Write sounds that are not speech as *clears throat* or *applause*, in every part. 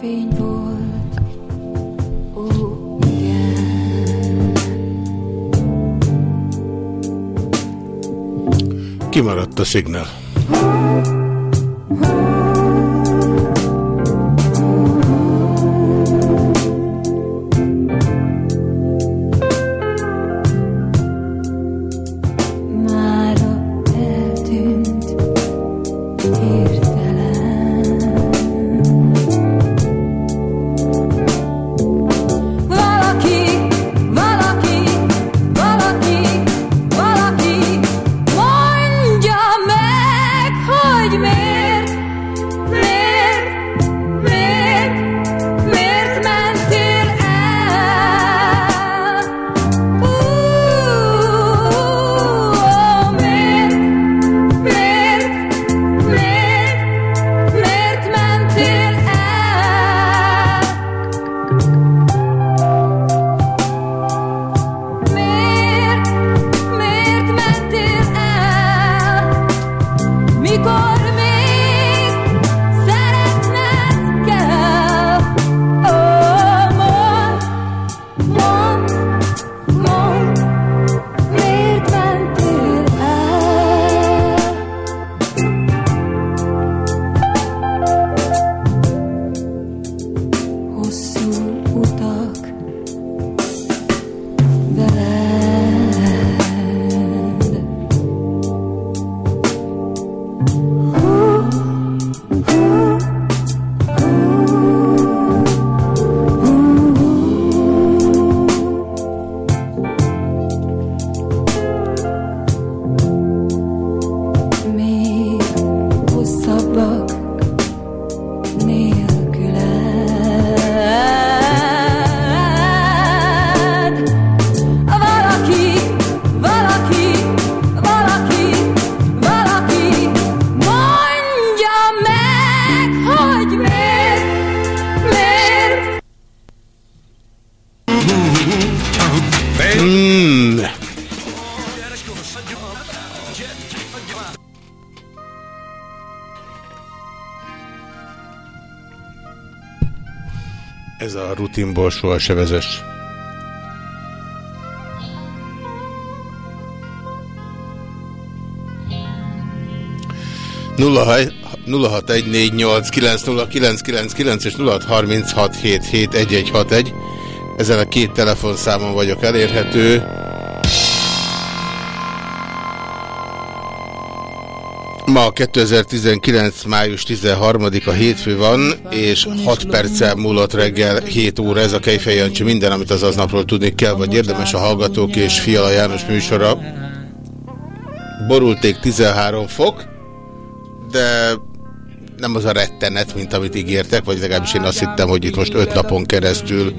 fény volt, ó, igen. Kimaradt a szignál. Rutinból soha se vezess. Nulla haj- 0614890999 és 0636771161. Ezen a két telefonszámon vagyok elérhető. Ma 2019. május 13-a hétfő van, és 6 perccel múlott reggel 7 óra ez a Kejfej Jancsi. Minden, amit az aznapról tudni kell, vagy érdemes a Hallgatók és Fiala János műsora. Borulték 13 fok, de nem az a rettenet, mint amit ígértek, vagy legalábbis én azt hittem, hogy itt most 5 napon keresztül,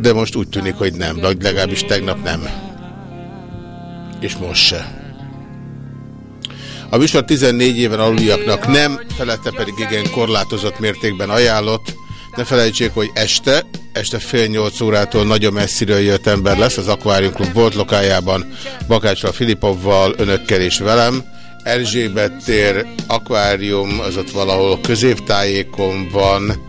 de most úgy tűnik, hogy nem, vagy legalábbis tegnap nem. És most se. A műsor 14 éven aluliaknak nem, felette pedig igen korlátozott mértékben ajánlott. Ne felejtsék, hogy este, este fél nyolc órától nagyon messziről jött ember lesz az Aquarium Club volt lokájában, Bakácsra Filipovval, önökkel és velem. Erzsébet tér, akvárium, az ott valahol középtájékon van,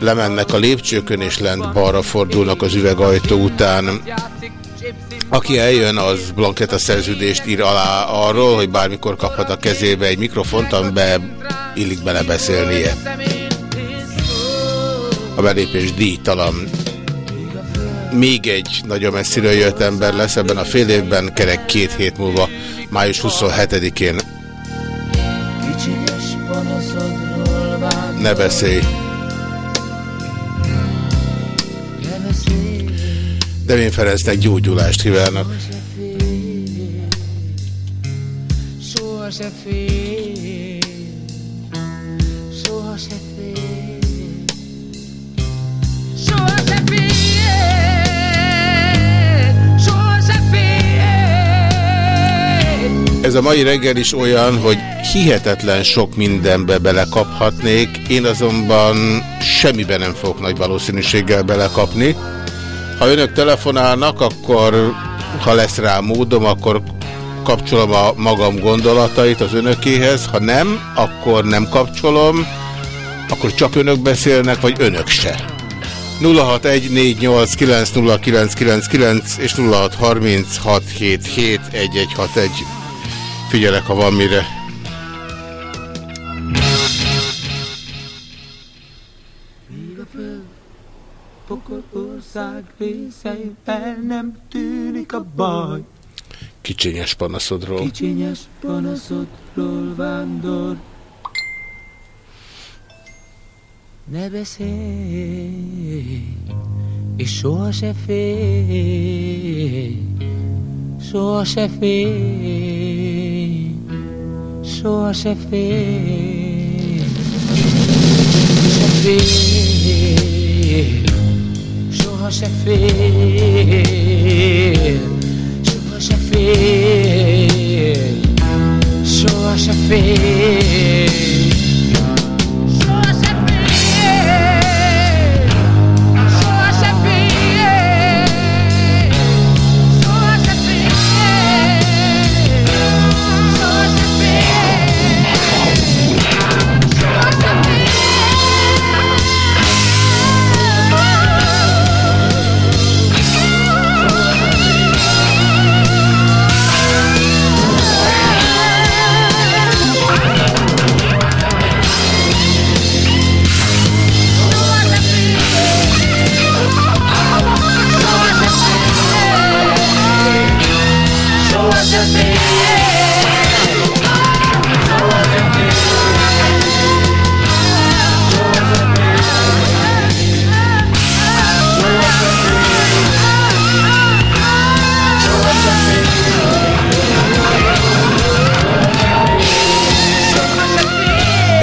lemennek a lépcsőkön és lent balra fordulnak az üvegajtó után. Aki eljön, az blanketa szerződést ír alá arról, hogy bármikor kaphat a kezébe egy mikrofont, amiben illik bele beszélnie. A belépés díjtalan. Még egy nagyon messziről jött ember lesz ebben a fél évben, kerek két hét múlva, május 27-én. Ne beszélj! Devén Ferencnek gyógyulást kívánok. Soha. Ez a mai reggel is olyan, hogy hihetetlen sok mindenbe belekaphatnék, én azonban semmiben nem fogok nagy valószínűséggel belekapni. Ha önök telefonálnak, akkor ha lesz rá módom, akkor kapcsolom a magam gondolatait az önökéhez, ha nem, akkor nem kapcsolom, akkor csak önök beszélnek, vagy önök se. 0614890999 és 0636771161. Figyelek, ha van mire. Pokol ország részeiben nem tűnik a baj. Kicsinyes panaszodról. Kicsinyes panaszodról vándor. Ne beszélj, és soha se félj, soha se félj, soha se félj, se félj, soha se félj, soha se félj,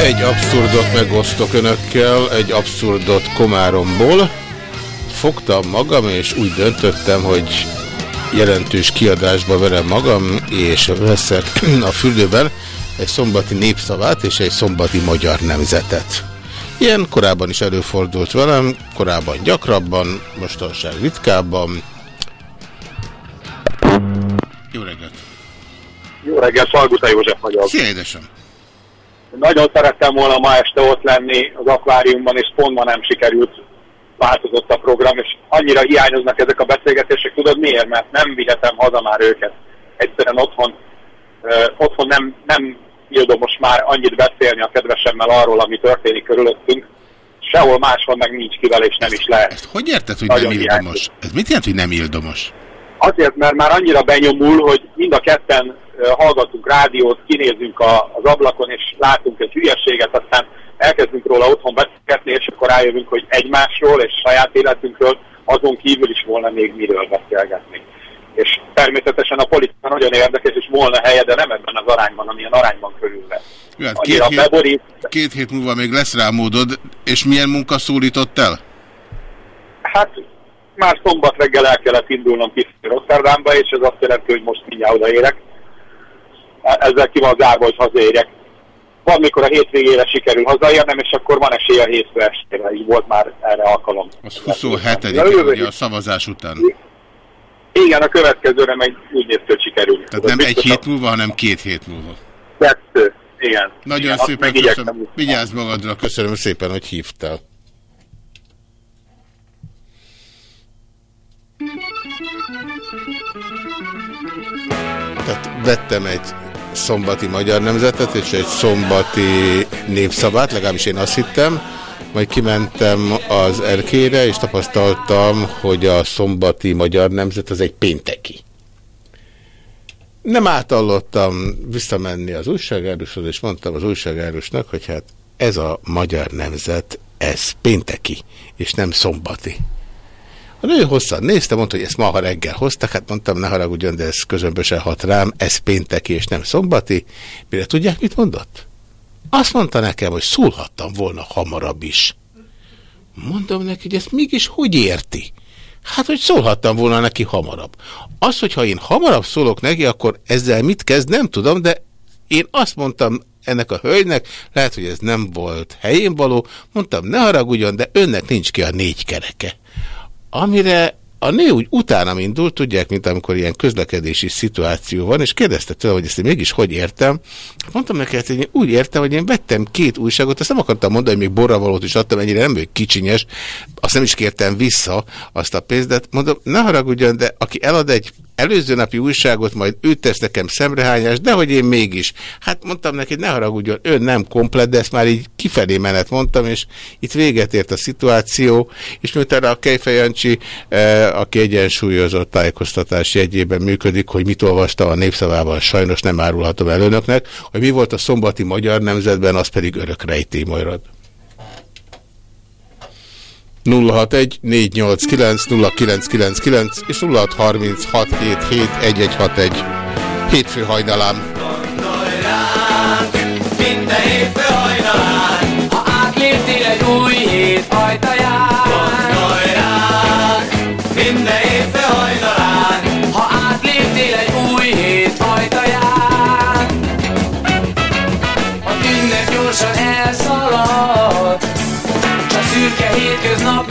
Egy abszurdot megosztok önökkel, egy abszurdot Komáromból. Fogtam magam, és úgy döntöttem, hogy jelentős kiadásba verem magam, és veszek a fürdőben egy szombati népszavát és egy szombati magyar nemzetet. Ilyen korábban is előfordult velem, korábban gyakrabban, mostanság ritkábban. Jó reggelt! Jó reggelt, Salguta József vagyok. Szia, édesem! Nagyon szerettem volna ma este ott lenni az akváriumban, és pont ma nem sikerült, változott a program, és annyira hiányoznak ezek a beszélgetések, tudod miért? Mert nem vihetem haza már őket. Egyszerűen otthon, ö, otthon nem, nem ildomos már annyit beszélni a kedvesemmel arról, ami történik körülöttünk. Sehol máshol meg nincs kivel, és nem is lehet. Ezt hogy érted, hogy Nagyon nem hiányzik. ildomos? Ez mit jelent, hogy nem ildomos? Azért, mert már annyira benyomul, hogy mind a ketten hallgatunk rádiót, kinézünk a, az ablakon, és látunk egy hülyeséget, aztán elkezdünk róla otthon beszélgetni, és akkor rájövünk, hogy egymásról és saját életünkről azon kívül is volna még miről beszélgetni. És természetesen a politika nagyon érdekes, és volna helye, de nem ebben az arányban, amilyen arányban körülvesz. Jó, hát két, hét, beborít, két hét múlva még lesz rá módod, és milyen munka szólított el? hát már szombat reggel el kellett indulnom ki Rotterdamba, és ez azt jelenti, hogy most mindjárt odaérek. Ezzel ki van zárva, hogy hazaérjek. Van, mikor a hétvégére sikerül hazaérnem, és akkor van esély a hétfő estére, így volt már erre alkalom. Az De 27 jövő ugye hét- a szavazás után. Igen, a következőre meg úgy néz ki, hogy sikerül. Tehát nem egy hét múlva, hanem két hét múlva. Kettő. Igen. Nagyon Igen, szépen köszönöm. Vigyázz magadra, köszönöm szépen, hogy hívtál. Tehát vettem egy szombati magyar nemzetet és egy szombati népszavát, legalábbis én azt hittem, majd kimentem az erkére, és tapasztaltam, hogy a szombati magyar nemzet az egy pénteki. Nem átallottam visszamenni az újságárushoz, és mondtam az újságárusnak, hogy hát ez a magyar nemzet, ez pénteki, és nem szombati. A nő hosszan nézte, mondta, hogy ezt ma reggel hoztak, hát mondtam, ne haragudjon, de ez közömbösen hat rám, ez pénteki és nem szombati. Mire tudják, mit mondott? Azt mondta nekem, hogy szólhattam volna hamarabb is. Mondom neki, hogy ezt mégis hogy érti? Hát, hogy szólhattam volna neki hamarabb. Az, hogyha én hamarabb szólok neki, akkor ezzel mit kezd, nem tudom, de én azt mondtam ennek a hölgynek, lehet, hogy ez nem volt helyén való, mondtam, ne haragudjon, de önnek nincs ki a négy kereke. Amire a nő úgy utána indult, tudják, mint amikor ilyen közlekedési szituáció van, és kérdezte tőle, hogy ezt én mégis hogy értem. Mondtam neki, hogy én úgy értem, hogy én vettem két újságot, azt nem akartam mondani, hogy még borravalót is adtam, ennyire nem vagyok kicsinyes, azt nem is kértem vissza azt a pénzt, de mondom, ne haragudjon, de aki elad egy előző napi újságot, majd ő tesz nekem szemrehányást, de hogy én mégis. Hát mondtam neki, ne haragudjon, ön nem komplet, de ezt már így kifelé menet mondtam, és itt véget ért a szituáció, és miután a Kejfej Jancsi, eh, aki egyensúlyozott tájékoztatás jegyében működik, hogy mit olvasta a népszavában, sajnos nem árulhatom el önöknek, hogy mi volt a szombati magyar nemzetben, az pedig örök rejtély marad. 061 489 0999 és 0636771161. Hétfő hajnalán. Minden hétfő hit is no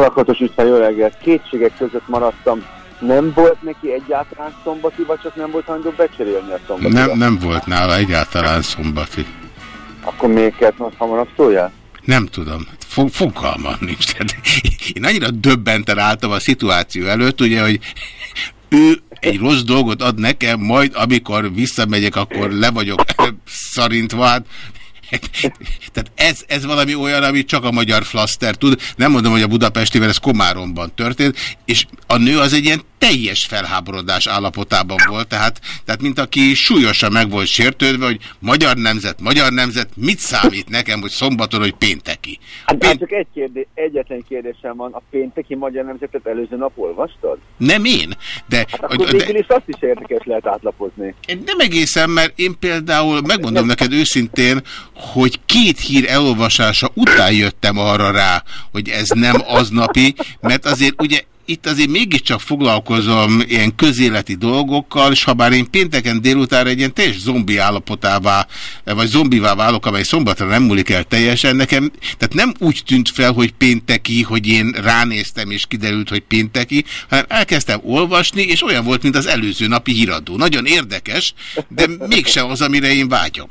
Lakatos István, jó reggelt. Kétségek között maradtam. Nem volt neki egyáltalán szombati, vagy csak nem volt hajlandó becserélni a szombati? Nem, nem volt nála egyáltalán szombati. Akkor miért kellett most hamarabb szóljál? Nem tudom. Fo- fogalmam nincs. Tehát *laughs* én annyira döbbenten álltam a szituáció előtt, ugye, hogy ő egy rossz dolgot ad nekem, majd amikor visszamegyek, akkor le vagyok *laughs* szarintva. Hát, *laughs* tehát ez, ez valami olyan, amit csak a magyar flaster tud. Nem mondom, hogy a budapesti, mert ez Komáromban történt, és a nő az egy ilyen teljes felháborodás állapotában volt, tehát, tehát mint aki súlyosan meg volt sértődve, hogy magyar nemzet, magyar nemzet, mit számít nekem, hogy szombaton, hogy pénteki? Hát, Pént- hát csak egy kérdés, egyetlen kérdésem van. A pénteki magyar nemzetet előző nap olvastad? Nem én, de, Hát akkor de végül is azt is érdekes lehet átlapozni. nem egészen, mert én például megmondom neked őszintén, hogy két hír elolvasása után jöttem arra rá, hogy ez nem aznapi, mert azért ugye itt azért mégiscsak foglalkozom ilyen közéleti dolgokkal, és ha bár én pénteken délután egy ilyen teljes zombi állapotává, vagy zombivá válok, amely szombatra nem múlik el teljesen, nekem, tehát nem úgy tűnt fel, hogy pénteki, hogy én ránéztem, és kiderült, hogy pénteki, hanem elkezdtem olvasni, és olyan volt, mint az előző napi híradó. Nagyon érdekes, de mégsem az, amire én vágyom.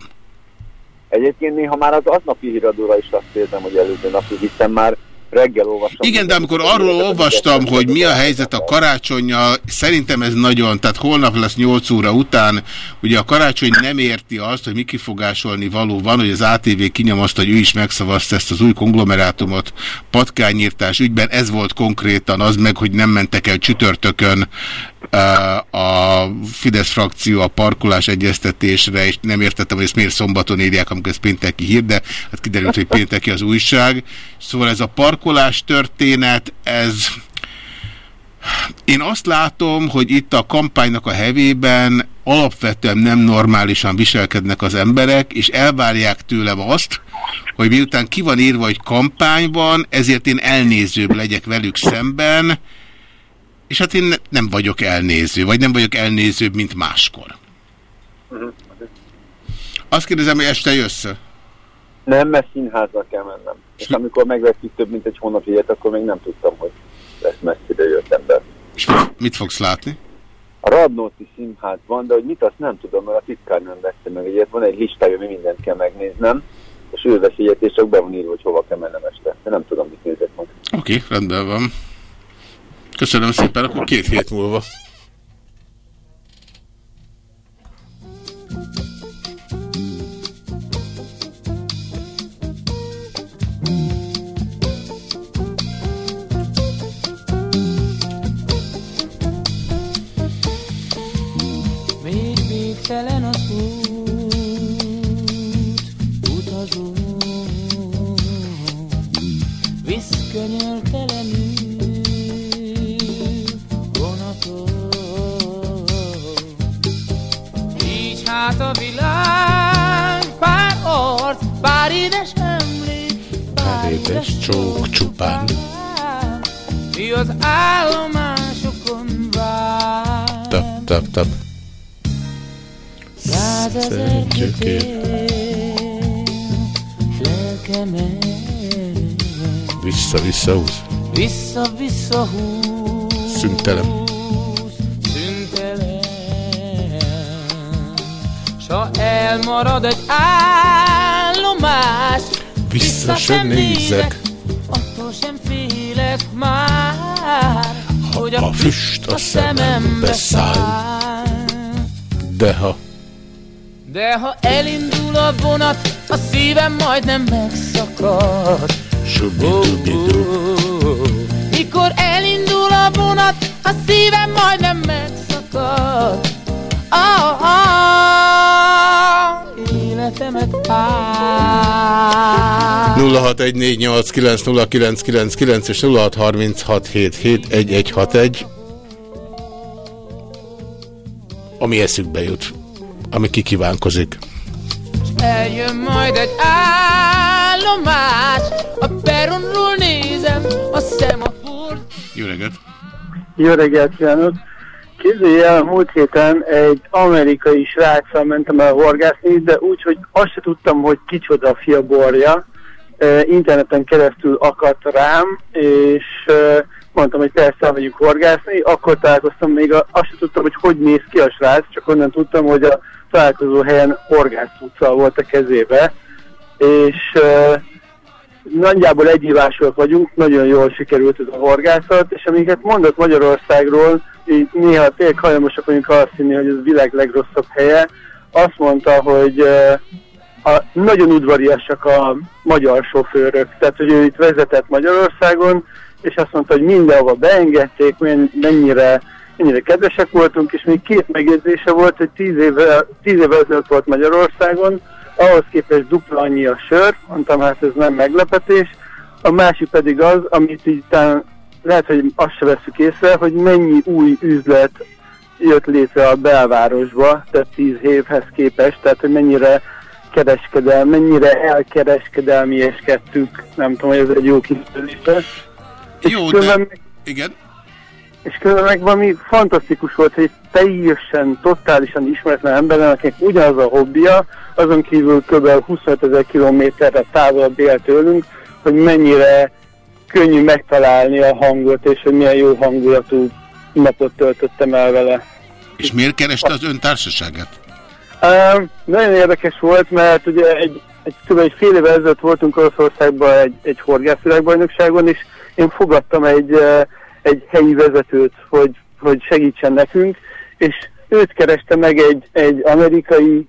Egyébként néha már az aznapi híradóra is azt érzem, hogy előző napi, hiszen már reggel olvastam. Igen, de amikor arról olvastam, hogy mi a helyzet a karácsonyjal, szerintem ez nagyon, tehát holnap lesz 8 óra után, ugye a karácsony nem érti azt, hogy mi kifogásolni való van, hogy az ATV kinyomozta, hogy ő is megszavazta ezt az új konglomerátumot patkányírtás ügyben, ez volt konkrétan az meg, hogy nem mentek el csütörtökön a Fidesz frakció a parkolás egyeztetésre, és nem értettem, hogy ezt miért szombaton írják, amikor ez pénteki hír, de hát kiderült, hogy pénteki az újság. Szóval ez a parkolás történet, ez... Én azt látom, hogy itt a kampánynak a hevében alapvetően nem normálisan viselkednek az emberek, és elvárják tőlem azt, hogy miután ki van írva, hogy kampányban, ezért én elnézőbb legyek velük szemben, és hát én ne- nem vagyok elnéző, vagy nem vagyok elnézőbb, mint máskor. Azt kérdezem, hogy este jössz -e? Nem, mert színházra kell mennem. És amikor megvettük több mint egy hónap ilyet, akkor még nem tudtam, hogy lesz messzire jött ember. És mit- fogsz látni? A Radnóti színház van, de hogy mit azt nem tudom, mert a titkár nem vette meg egyet. Van egy listája, ami mindent kell megnéznem, és ő vesz ilyet, és csak be van írva, hogy hova kell mennem este. De nem tudom, mit nézek meg. Oké, okay, rendben van. Köszönöm szépen, akkor két hét múlva. Út, utazó, visz könyörgő. át a világ, pár arc, pár édes emlék, pár, pár édes, édes csók csupán. Ti az állomásokon vár. Tap, tap, tap. Százezer gyökér, lelkem Vissza-vissza húz. Vissza-vissza húz. Szüntelen. Ha elmarad egy állomás, Vissza sem nézek. attól sem félek már, hogy a füst a szemembe száll. De ha De ha elindul a vonat, a szívem majdnem megszakad. subidubidu. Mikor elindul a vonat, a szívem majdnem megszakad. Ah, ah, életemet át. 0614890999 és 0636771161 ami eszükbe jut, ami kikívánkozik. Eljön majd egy állomás, a peronról nézem a szemafort. Jó reggelt! Jó reggelt kívánok! Képzelj el, múlt héten egy amerikai sráccal mentem el horgászni, de úgy, hogy azt se tudtam, hogy kicsoda a fia borja. Interneten keresztül akadt rám, és mondtam, hogy persze elmegyünk horgászni. Akkor találkoztam még, a, azt se tudtam, hogy hogy néz ki a srác, csak onnan tudtam, hogy a találkozó helyen horgászutca volt a kezébe. És nagyjából egyívásúak vagyunk, nagyon jól sikerült ez a horgászat, és amiket mondott Magyarországról, így néha tényleg hajlamosak vagyunk azt hinni, hogy ez a világ legrosszabb helye. Azt mondta, hogy eh, a, nagyon udvariasak a magyar sofőrök, tehát hogy ő itt vezetett Magyarországon, és azt mondta, hogy mindenhova beengedték, men- mennyire, mennyire kedvesek voltunk, és még két megjegyzése volt, hogy tíz éve, tíz éve ezelőtt volt Magyarországon, ahhoz képest dupla annyi a sör, mondtam, hát ez nem meglepetés. A másik pedig az, amit így talán lehet, hogy azt se veszük észre, hogy mennyi új üzlet jött létre a belvárosba, tehát tíz évhez képest, tehát hogy mennyire kereskedel, mennyire elkereskedelmieskedtük, nem tudom, hogy ez egy jó kifejezés. Jó, de... meg- Igen? és különben meg valami fantasztikus volt, hogy egy teljesen, totálisan ismeretlen emberen, akinek ugyanaz a hobbija, azon kívül kb. 25 ezer kilométerre távolabb él tőlünk, hogy mennyire könnyű megtalálni a hangot, és hogy milyen jó hangulatú napot töltöttem el vele. És miért kereste az ön társaságát? Uh, nagyon érdekes volt, mert ugye egy, egy, kb. egy fél évvel ezelőtt voltunk Oroszországban egy, egy horgászvilágbajnokságon, és én fogadtam egy, uh, egy helyi vezetőt, hogy, hogy segítsen nekünk, és őt kereste meg egy, egy amerikai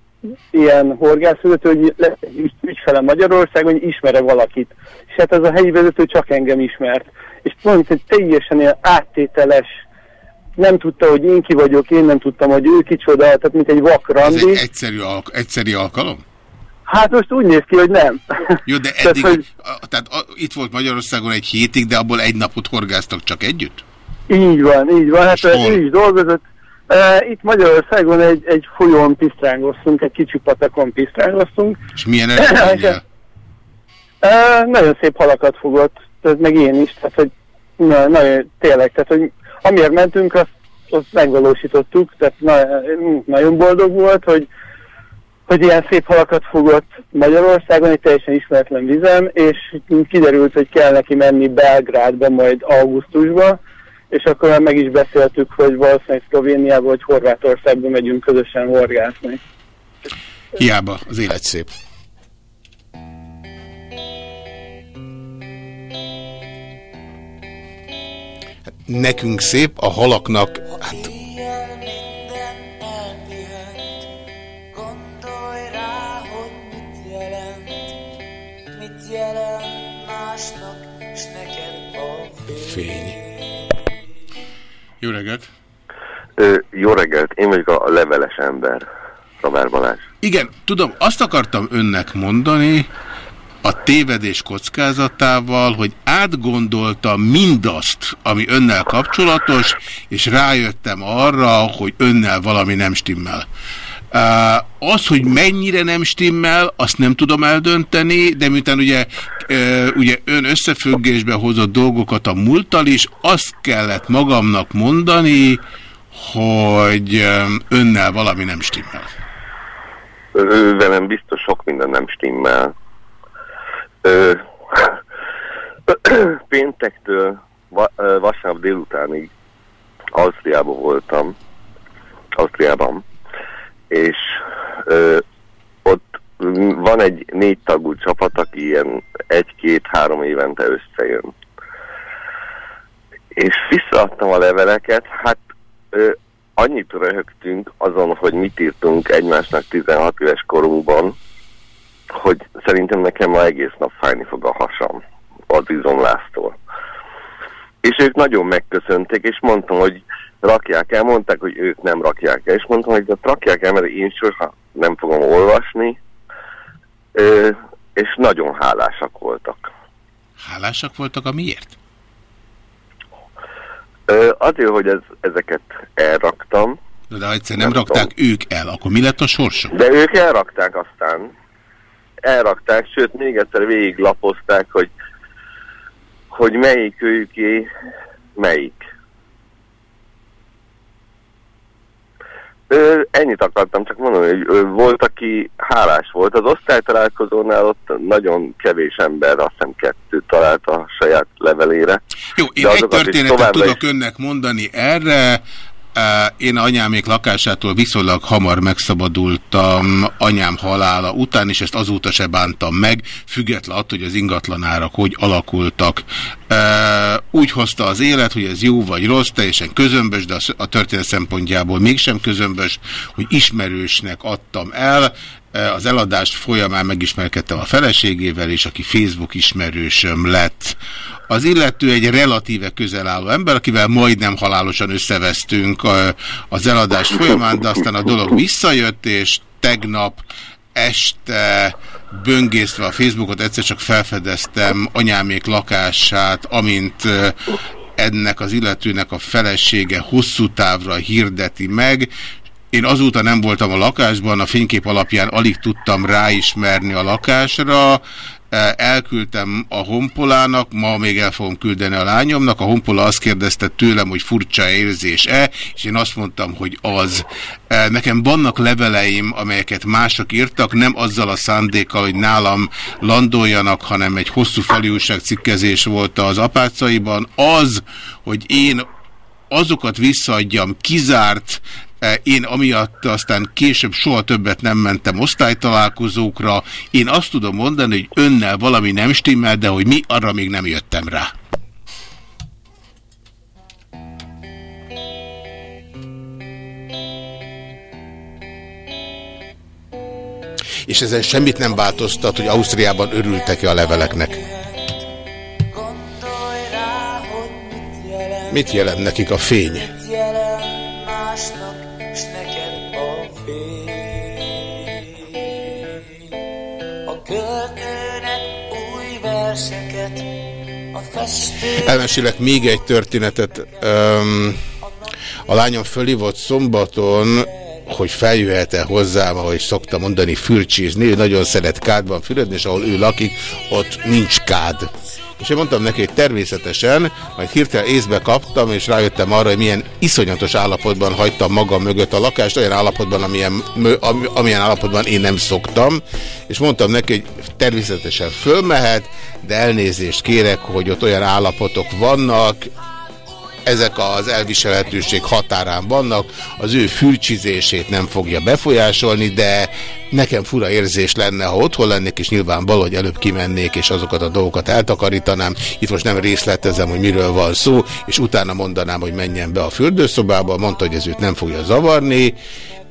ilyen horgászvezető, hogy lesz egy ügy- ügyfele Magyarországon, hogy ismere valakit. És hát ez a helyi vezető csak engem ismert. És pont egy teljesen ilyen áttételes, nem tudta, hogy én ki vagyok, én nem tudtam, hogy ő kicsoda, tehát mint egy Ez vakrandi. egy egyszerű, alk egyszerű alkalom? Hát most úgy néz ki, hogy nem. Jó, de *laughs* Tehát, eddig, hogy- a, tehát a, itt volt Magyarországon egy hétig, de abból egy napot horgáztak csak együtt? Így van, így van. Hát ő is dolgozott. Itt Magyarországon egy, egy folyón pisztrángoztunk, egy kicsi patakon pisztrángoztunk. És milyen eredménnyel? *laughs* Nagyon szép halakat fogott, tehát meg én is, tehát hogy na, nagyon, tényleg, tehát hogy amiért mentünk, azt, azt megvalósítottuk, tehát na, nagyon boldog volt, hogy, hogy ilyen szép halakat fogott Magyarországon, egy teljesen ismeretlen vizem, és kiderült, hogy kell neki menni Belgrádba majd augusztusba, és akkor már meg is beszéltük, hogy valószínűleg Szlovéniába vagy Horvátországba megyünk közösen horgászni. Hiába, az élet szép. Nekünk szép, a halaknak, hát Éjjel Jó reggelt! Ö, jó reggelt, én vagyok a leveles ember, Ravár Balázs. Igen, tudom, azt akartam önnek mondani, a tévedés kockázatával, hogy átgondoltam mindazt, ami önnel kapcsolatos, és rájöttem arra, hogy önnel valami nem stimmel. Az, hogy mennyire nem stimmel, azt nem tudom eldönteni, de miután ugye, ugye ön összefüggésbe hozott dolgokat a múlttal is, azt kellett magamnak mondani, hogy önnel valami nem stimmel. Velem biztos sok minden nem stimmel. *clears throat* Péntektől va, vasárnap délutánig Ausztriában voltam, Ausztriában, és ö, ott van egy négy tagú csapat, aki ilyen egy-két-három évente összejön. És visszaadtam a leveleket, hát ö, annyit röhögtünk azon, hogy mit írtunk egymásnak 16 éves korunkban, hogy szerintem nekem ma egész nap fájni fog a hasam az izomlásztól. És ők nagyon megköszönték, és mondtam, hogy rakják el, mondták, hogy ők nem rakják el, és mondtam, hogy ott rakják el, mert én sosem nem fogom olvasni, ö, és nagyon hálásak voltak. Hálásak voltak a miért? Ö, azért, hogy ez, ezeket elraktam. De ha egyszer nem, nem rakták tudom. ők el, akkor mi lett a sorsuk? De ők elrakták aztán. Elrakták, sőt még egyszer végiglapozták, hogy, hogy melyik őké melyik. Ö, ennyit akartam csak mondani, hogy ö, volt, aki hálás volt. Az osztálytalálkozónál ott nagyon kevés ember, azt hiszem kettő talált a saját levelére. Jó, én egy történetet tudok is... önnek mondani erre. Én anyámék lakásától viszonylag hamar megszabadultam anyám halála után, és ezt azóta se bántam meg, független attól, hogy az ingatlanárak hogy alakultak. Úgy hozta az élet, hogy ez jó vagy rossz, teljesen közömbös, de a történet szempontjából mégsem közömbös, hogy ismerősnek adtam el, az eladást folyamán megismerkedtem a feleségével, és aki Facebook ismerősöm lett. Az illető egy relatíve közel álló ember, akivel majdnem halálosan összevesztünk az eladás folyamán, de aztán a dolog visszajött, és tegnap este böngészve a Facebookot egyszer csak felfedeztem anyámék lakását, amint ennek az illetőnek a felesége hosszú távra hirdeti meg, én azóta nem voltam a lakásban, a fénykép alapján alig tudtam ráismerni a lakásra, elküldtem a honpolának, ma még el fogom küldeni a lányomnak, a honpola azt kérdezte tőlem, hogy furcsa érzés-e, és én azt mondtam, hogy az. Nekem vannak leveleim, amelyeket mások írtak, nem azzal a szándékkal, hogy nálam landoljanak, hanem egy hosszú felújúság cikkezés volt az apácaiban. Az, hogy én azokat visszaadjam kizárt én amiatt aztán később soha többet nem mentem osztálytalálkozókra. Én azt tudom mondani, hogy önnel valami nem stimmel, de hogy mi, arra még nem jöttem rá. És ezen semmit nem változtat, hogy Ausztriában örültek-e a leveleknek? Mit jelent nekik a fény? Elmesélek még egy történetet. Um, a lányom fölhívott szombaton, hogy feljöhet-e hozzám, ahogy szokta mondani, fürcsízni. Ő nagyon szeret kádban fürödni, és ahol ő lakik, ott nincs kád. És én mondtam neki, hogy természetesen, majd hirtelen észbe kaptam, és rájöttem arra, hogy milyen iszonyatos állapotban hagytam magam mögött a lakást, olyan állapotban, amilyen, amilyen állapotban én nem szoktam, és mondtam neki, hogy természetesen fölmehet, de elnézést kérek, hogy ott olyan állapotok vannak, ezek az elviselhetőség határán vannak, az ő fürcsizését nem fogja befolyásolni, de nekem fura érzés lenne, ha otthon lennék, és nyilván valahogy előbb kimennék, és azokat a dolgokat eltakarítanám. Itt most nem részletezem, hogy miről van szó, és utána mondanám, hogy menjen be a fürdőszobába, mondta, hogy ez őt nem fogja zavarni,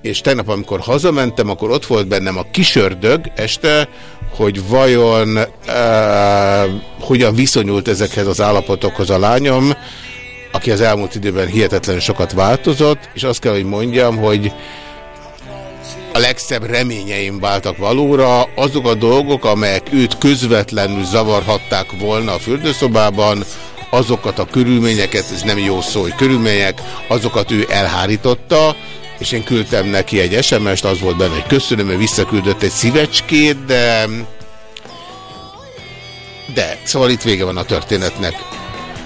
és tegnap, amikor hazamentem, akkor ott volt bennem a kisördög este, hogy vajon uh, hogyan viszonyult ezekhez az állapotokhoz a lányom, aki az elmúlt időben hihetetlen sokat változott, és azt kell, hogy mondjam, hogy a legszebb reményeim váltak valóra, azok a dolgok, amelyek őt közvetlenül zavarhatták volna a fürdőszobában, azokat a körülményeket, ez nem jó szó, hogy körülmények, azokat ő elhárította, és én küldtem neki egy SMS-t, az volt benne, hogy köszönöm, ő visszaküldött egy szívecskét, de... De, szóval itt vége van a történetnek.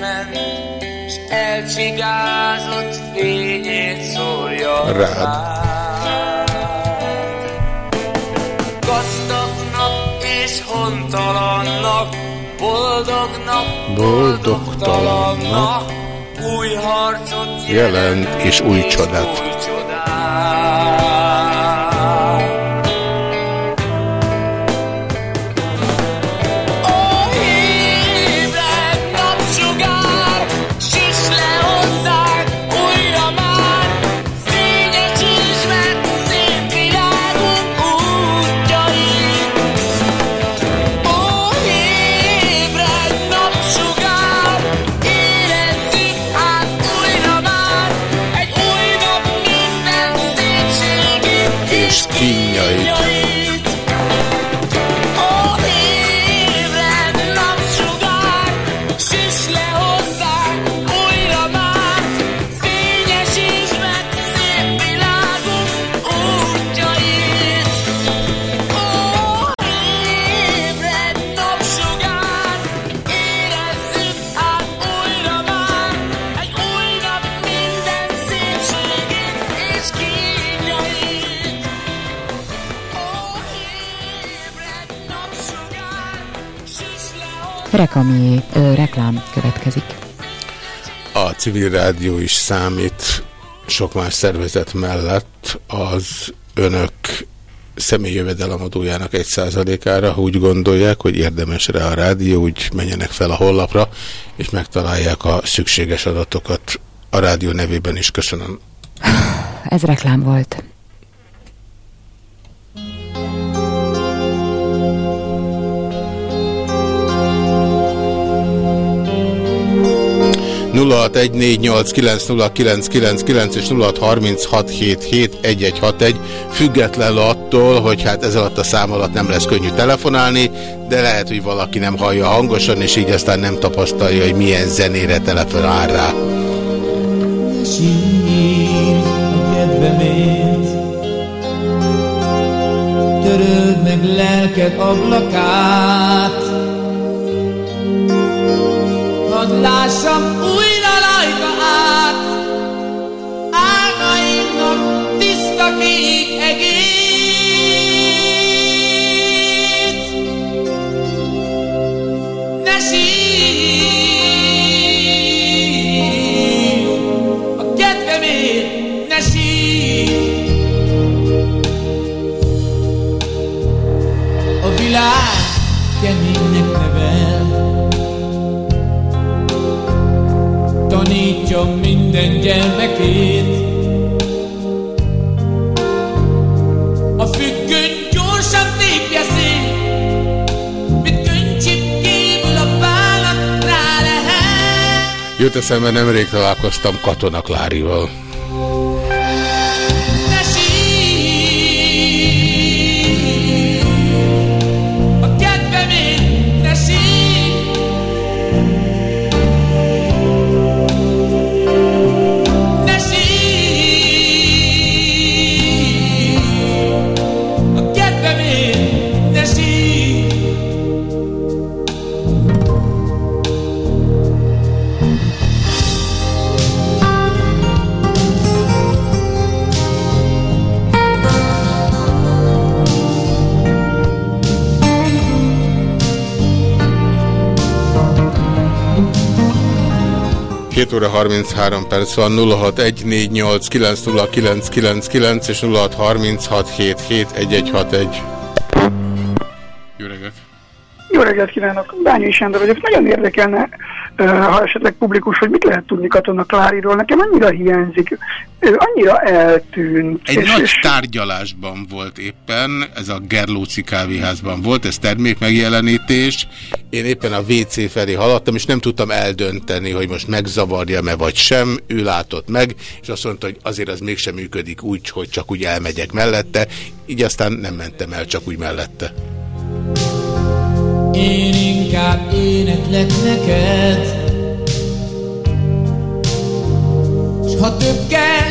lement, s elcsigázott fényét szórja Rád. Gazdagnak és hontalannak, boldognak, Boldogtalannak új harcot jelent és új csodát. új csodát. Rekami, ö, reklám következik. A civil rádió is számít sok más szervezet mellett az önök személyi jövedelemadójának egy százalékára, ha úgy gondolják, hogy érdemes rá a rádió, úgy menjenek fel a honlapra, és megtalálják a szükséges adatokat. A rádió nevében is köszönöm. Ez reklám volt. És 0636771161 függetlenül attól, hogy hát ez alatt a szám alatt nem lesz könnyű telefonálni, de lehet, hogy valaki nem hallja hangosan, és így aztán nem tapasztalja, hogy milyen zenére telefonál rá. Töröld meg lelked ablakát Hadd lássam újra kék egét Ne sírj a kedvemért ne sírj. A világ keménynek nevel. Tanítja minden gyermekét lehet Jött eszembe, nemrég találkoztam Katona Klárival. 7 óra 33 perc van 0614890999 és 0636771161. Jó reggelt! Jó reggelt kívánok, Bányai Sándor vagyok. Nagyon érdekelne, ha esetleg publikus, hogy mit lehet tudni Katona Kláriról. Nekem annyira hiányzik, ő annyira eltűnt. Egy nagy tárgyalásban volt éppen, ez a Gerlóci kávéházban volt, ez termék megjelenítés. Én éppen a WC felé haladtam, és nem tudtam eldönteni, hogy most megzavarja-e vagy sem. Ő látott meg, és azt mondta, hogy azért az mégsem működik úgy, hogy csak úgy elmegyek mellette. Így aztán nem mentem el csak úgy mellette. Én inkább éneklek neked. S ha több kell,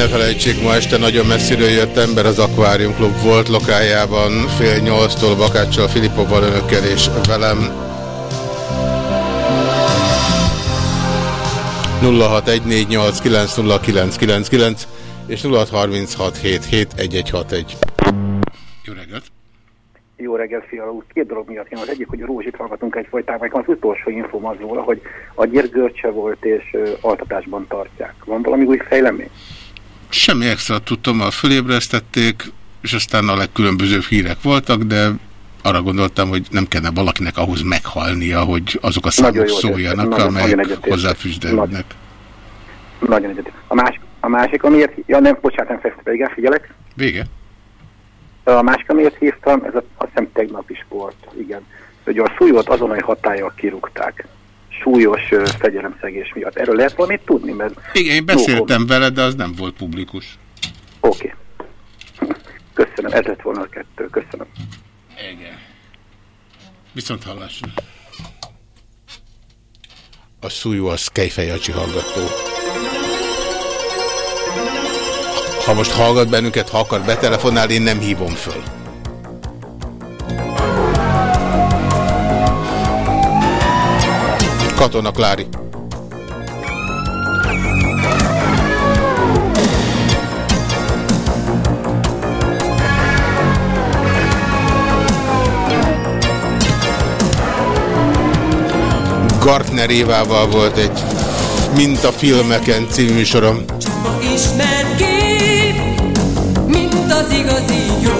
Ne felejtsék, ma este nagyon messziről jött ember az Aquarium Club volt lokájában, fél nyolctól Bakáccsal, Filipovval, önökkel és velem. 0614890999 és 0636771161. Jó reggelt! Jó reggel, Fiala úr. Két dolog miatt jön. Az egyik, hogy a Rózsit hallgatunk egyfolytában, az utolsó infóm az róla, hogy a gyergörcse volt és ö, altatásban tartják. Van valami új fejlemény? Semmi extra tudtam, fölébresztették, és aztán a legkülönbözőbb hírek voltak, de arra gondoltam, hogy nem kellene valakinek ahhoz meghalnia, hogy azok a Nagyon számok szóljanak, nagyon- nagyon amelyek egyetértek. hozzáfűződnek. Nagyon egyet. A, más, a másik, amiért... Ja, nem, bocsánat, nem fejeztem be, igen, figyelek. Vége? A másik, amiért hívtam, ez a, azt hiszem tegnap is volt, igen. Hogy a súlyot azonnali hatállyal kirúgták. Súlyos fegyelemszegés miatt. Erről lehet valamit tudni? Mert Igen, én beszéltem vele, de az nem volt publikus. Oké. Köszönöm, ez lett volna a kettő. Köszönöm. Igen. Viszont hallásra. A szújú az Kejfejacsi hallgató. Ha most hallgat bennünket, ha akar betelefonálni, én nem hívom föl. Katona Klári. Gartner Évával volt egy Mint a filmeken című műsorom. Ismert kép, mint az igazi, jól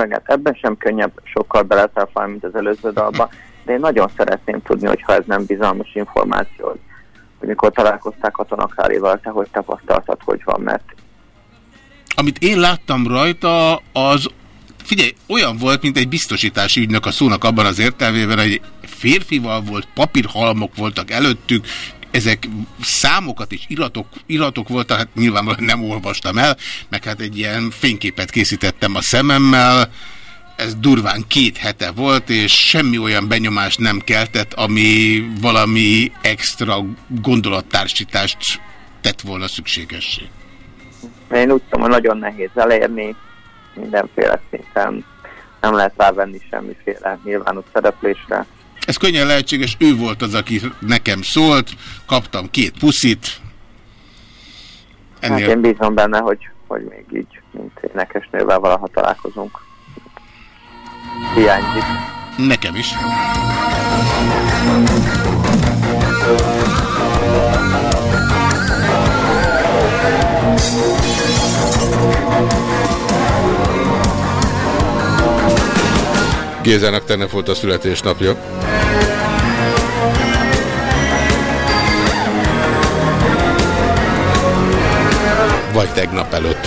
Reggelt, ebben sem könnyebb sokkal beletelfálni, mint az előző dalban, de én nagyon szeretném tudni, hogy ha ez nem bizalmas információ, hogy hogy mikor találkozták katonaklárival, te hogy tapasztaltad, hogy van, mert Amit én láttam rajta, az figyelj, olyan volt, mint egy biztosítási ügynök a szónak abban az értelmében, hogy férfival volt, papírhalmok voltak előttük, ezek számokat és iratok, iratok voltak, hát nyilvánvalóan nem olvastam el, meg hát egy ilyen fényképet készítettem a szememmel, ez durván két hete volt, és semmi olyan benyomást nem keltett, ami valami extra gondolattársítást tett volna szükségessé. én úgy tudom, hogy nagyon nehéz elérni, mindenféle szinten nem lehet rávenni semmiféle nyilvános szereplésre. Ez könnyen lehetséges, ő volt az, aki nekem szólt, kaptam két puszit. Hát én bízom benne, hogy, hogy még így, mint énekesnővel valaha találkozunk. Hiányzik. Nekem is. Gézának tegnap volt a születésnapja. Vagy tegnap előtt.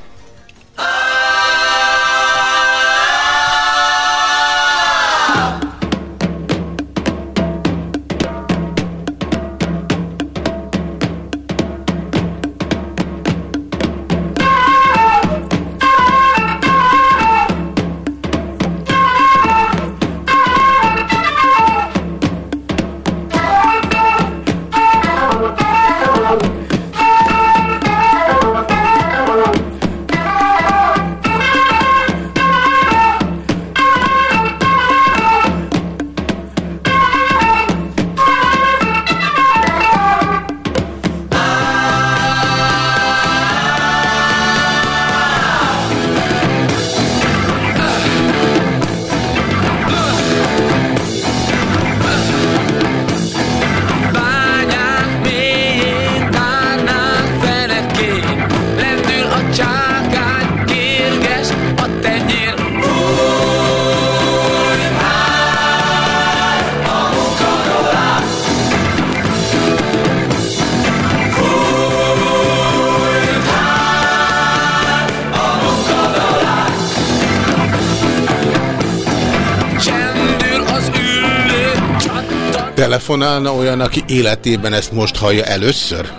olyan, aki életében ezt most hallja először?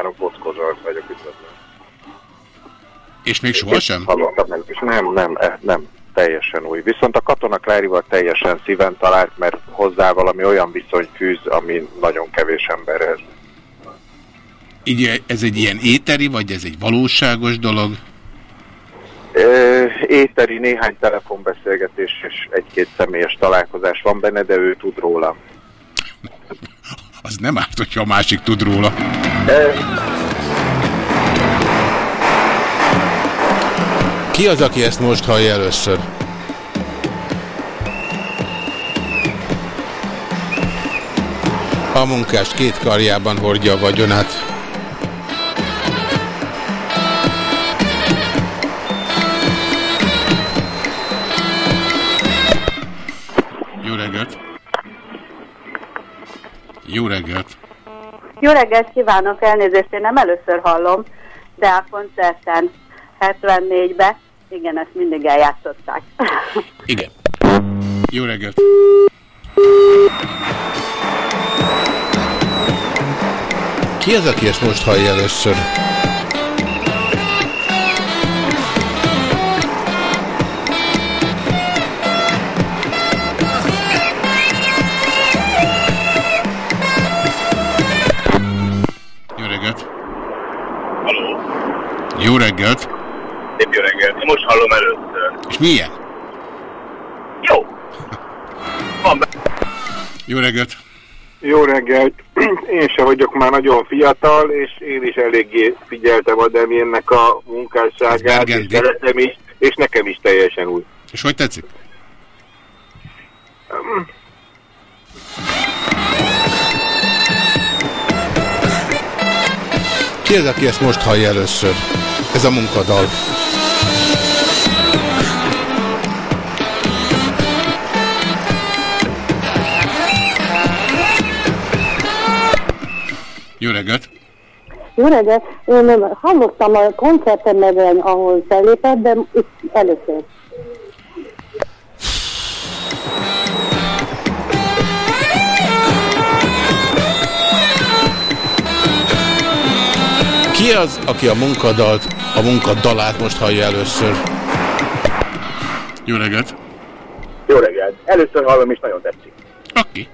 Kívánok, Bocko Zsolt vagyok, üdvözlöm. És még sohasem? Nem, nem, eh, nem, teljesen új. Viszont a Katona Klárival teljesen szíven talált, mert hozzá valami olyan viszony fűz, ami nagyon kevés emberhez. Így, ez egy ilyen éteri, vagy ez egy valóságos dolog? Éteri néhány telefonbeszélgetés és egy-két személyes találkozás van benne, de ő tud róla. *laughs* Az nem árt, hogyha a másik tud róla. Ki az, aki ezt most hallja először? A munkás két karjában hordja a vagyonát. Jó reggelt! Jó reggelt kívánok, elnézést, én nem először hallom, de a koncerten 74-be, igen, ezt mindig eljátszották. *laughs* Igen. Jó reggelt! Ki az, aki ezt most hallja először? Jó reggelt! szép jó reggelt. Én most hallom először. És milyen? Jó. Van be. Jó reggelt! Jó reggelt! *clears throat* Én se vagyok már nagyon fiatal, és én is eléggé figyeltem a Demiennek a munkásságát, és szeretem is, és nekem is teljesen új. És hogy tetszik? Ki az, aki ezt most hallja először? Ez a munkadal. Jó reggelt! Jó reggelt! Én hallottam a koncerten neven, ahol fellépett, de itt először. Ki az, aki a munkadalt, a munkadalát most hallja először? Jó reggelt! Jó reggelt. Először hallom, és nagyon tetszik. Oké.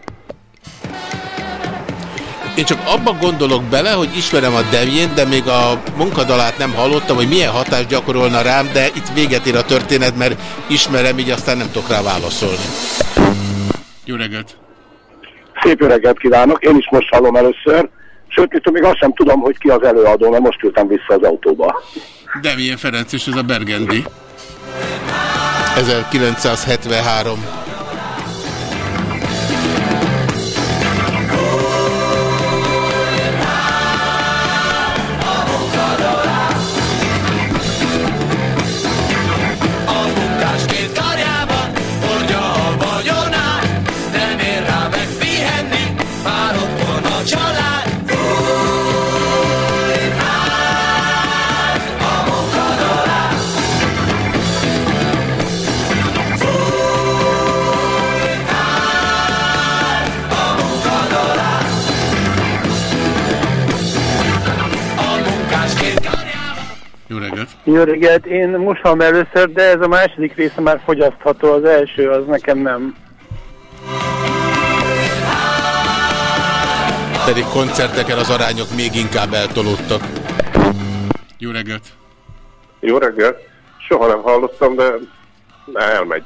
Én csak abban gondolok bele, hogy ismerem a Devjén, de még a munkadalát nem hallottam, hogy milyen hatást gyakorolna rám, de itt véget ér a történet, mert ismerem, így aztán nem tudok rá válaszolni. Jó reggelt! Szép jó reggelt kívánok, én is most hallom először. Sőt, itt még azt sem tudom, hogy ki az előadó, mert most ültem vissza az autóba. Devjén Ferenc és ez a Bergendi. 1973. Jó reggelt, én most hallom először, de ez a második része már fogyasztható, az első az nekem nem. Pedig koncerteken az arányok még inkább eltolódtak. Jó reggelt! Jó reggelt! Soha nem hallottam, de elmegy.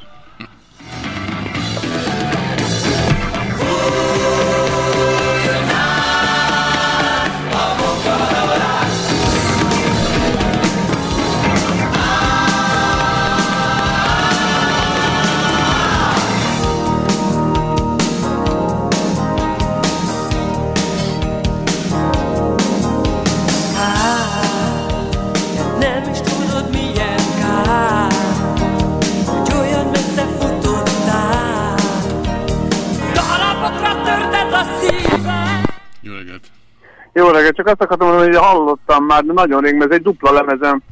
Reggelt, csak azt akartam mondani, hogy hallottam már, de nagyon rég, mert ez egy dupla lemezem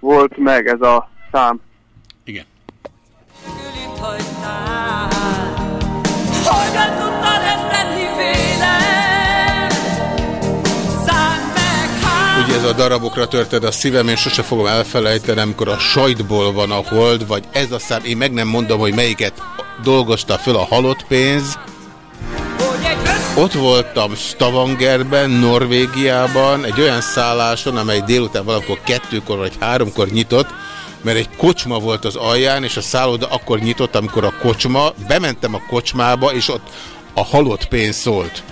volt meg ez a szám. Igen. Hogyan tudtad ezt tenni vélem Szánd meg Ugye ez a darabokra törted a szívem, én sose fogom elfelejteni, amikor a sajtból van a hold, vagy ez a szám, én meg nem mondom, hogy melyiket dolgozta föl a halott pénz. Ott voltam Stavangerben, Norvégiában, egy olyan szálláson, amely délután valamikor kettőkor vagy háromkor nyitott, mert egy kocsma volt az alján, és a szálloda akkor nyitott, amikor a kocsma, bementem a kocsmába, és ott a halott pénz szólt.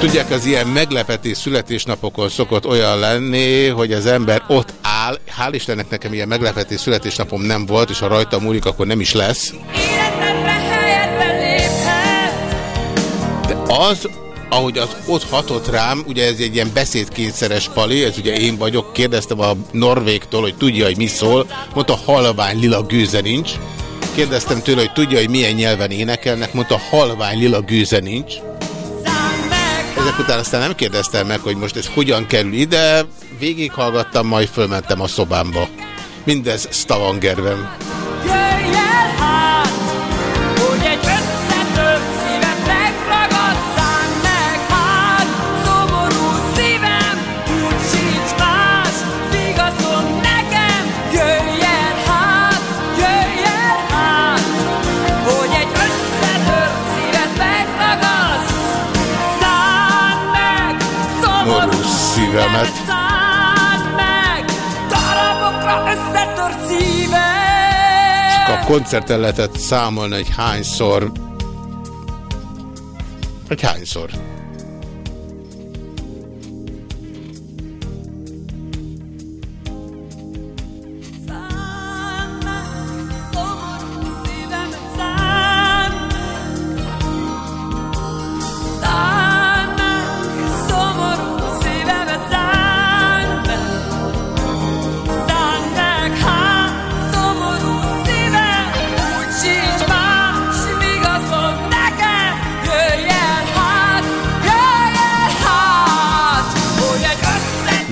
Tudják, az ilyen meglepetés születésnapokon szokott olyan lenni, hogy az ember ott áll, hál' Istennek nekem ilyen meglepetés születésnapom nem volt, és ha rajta múlik, akkor nem is lesz. De az, ahogy az ott hatott rám, ugye ez egy ilyen beszédkényszeres pali, ez ugye én vagyok, kérdeztem a norvégtól, hogy tudja, hogy mi szól, mondta halvány lila gőze nincs. Kérdeztem tőle, hogy tudja, hogy milyen nyelven énekelnek, mondta, halvány lila gőze nincs. Ezek után aztán nem kérdeztem meg, hogy most ez hogyan kerül ide, végighallgattam, majd fölmentem a szobámba. Mindez Stavangerben. Jöjj el szívemet. Meg. A koncerten lehetett számolni, hogy hányszor... Hogy hányszor.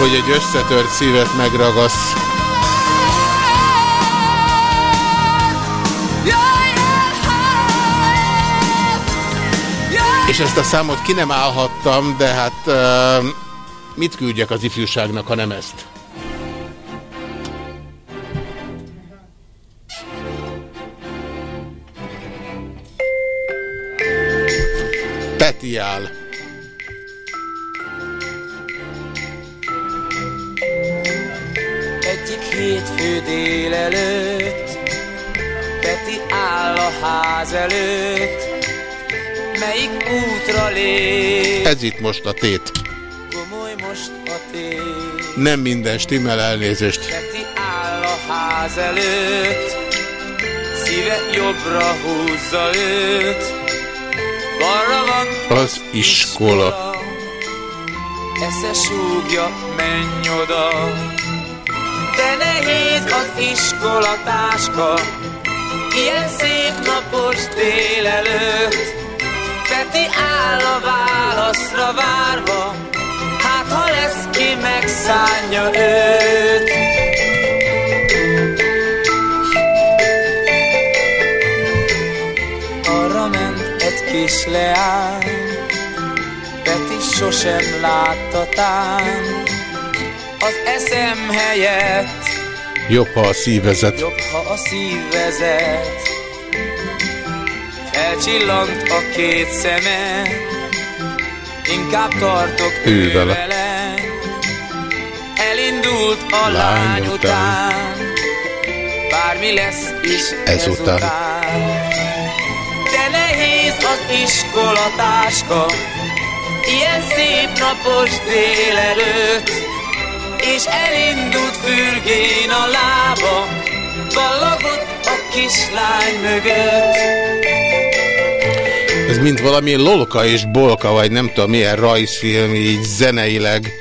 Hogy egy összetört szívet megragassz. És ezt a számot ki nem állhattam, de hát mit küldjek az ifjúságnak, ha nem ezt? Peti áll. Ez itt most a tét. Most a tét Nem minden stimmel elnézést. Peti áll a ház előtt Szíve jobbra húzza őt Balra van Az iskola. Esze súgja, menj oda De nehéz az iskolatáska Ilyen szép napos délelőtt Peti áll a válaszra várva. Hát ha lesz ki megszállja őt. Arra ment egy kis leány Peti sosem látta tán. Az eszem helyett Jobb, ha a szívezet. Jobb, ha a szív vezet Felcsillant a két szeme Inkább tartok Ő vele. Elindult a lány, Lány után. után. Bármi lesz is Ezután. ezután De nehéz az iskolatáska Ilyen szép napos délelőtt És elindult fürgén a lába Ballagott a kislány mögött mint valami lolka és bolka, vagy nem tudom milyen rajzfilm, így zeneileg,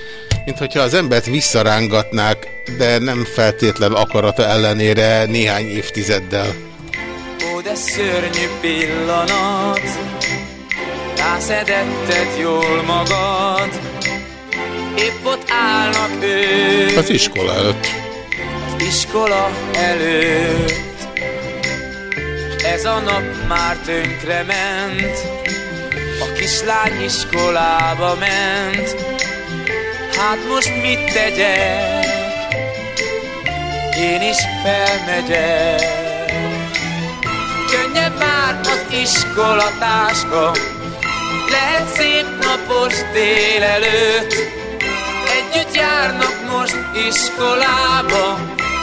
mint hogyha az embert visszarángatnák, de nem feltétlen akarata ellenére néhány évtizeddel. Ó, de szörnyű pillanat Rászedetted jól magad Épp ott állnak ők Az iskola előtt. Az iskola előtt Ez a nap már tönkre ment. A kislány iskolába ment. Hát most mit tegyek? Én is felmegyek. Könnyebb már az iskolatáska Lehet szép napos délelőtt. Együtt járnak most iskolába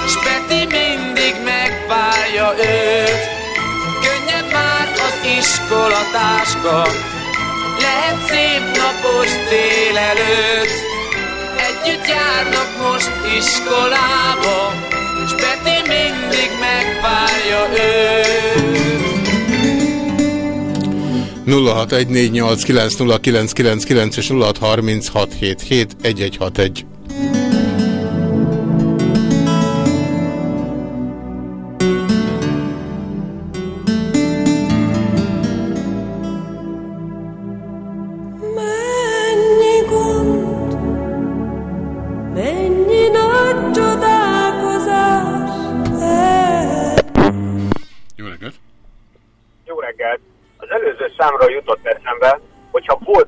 S Peti mindig megvárja őt iskolatáska Lehet szép napos délelőtt. Együtt járnak most iskolába S Peti mindig megvárja őt. 0614890999 és 0636771161.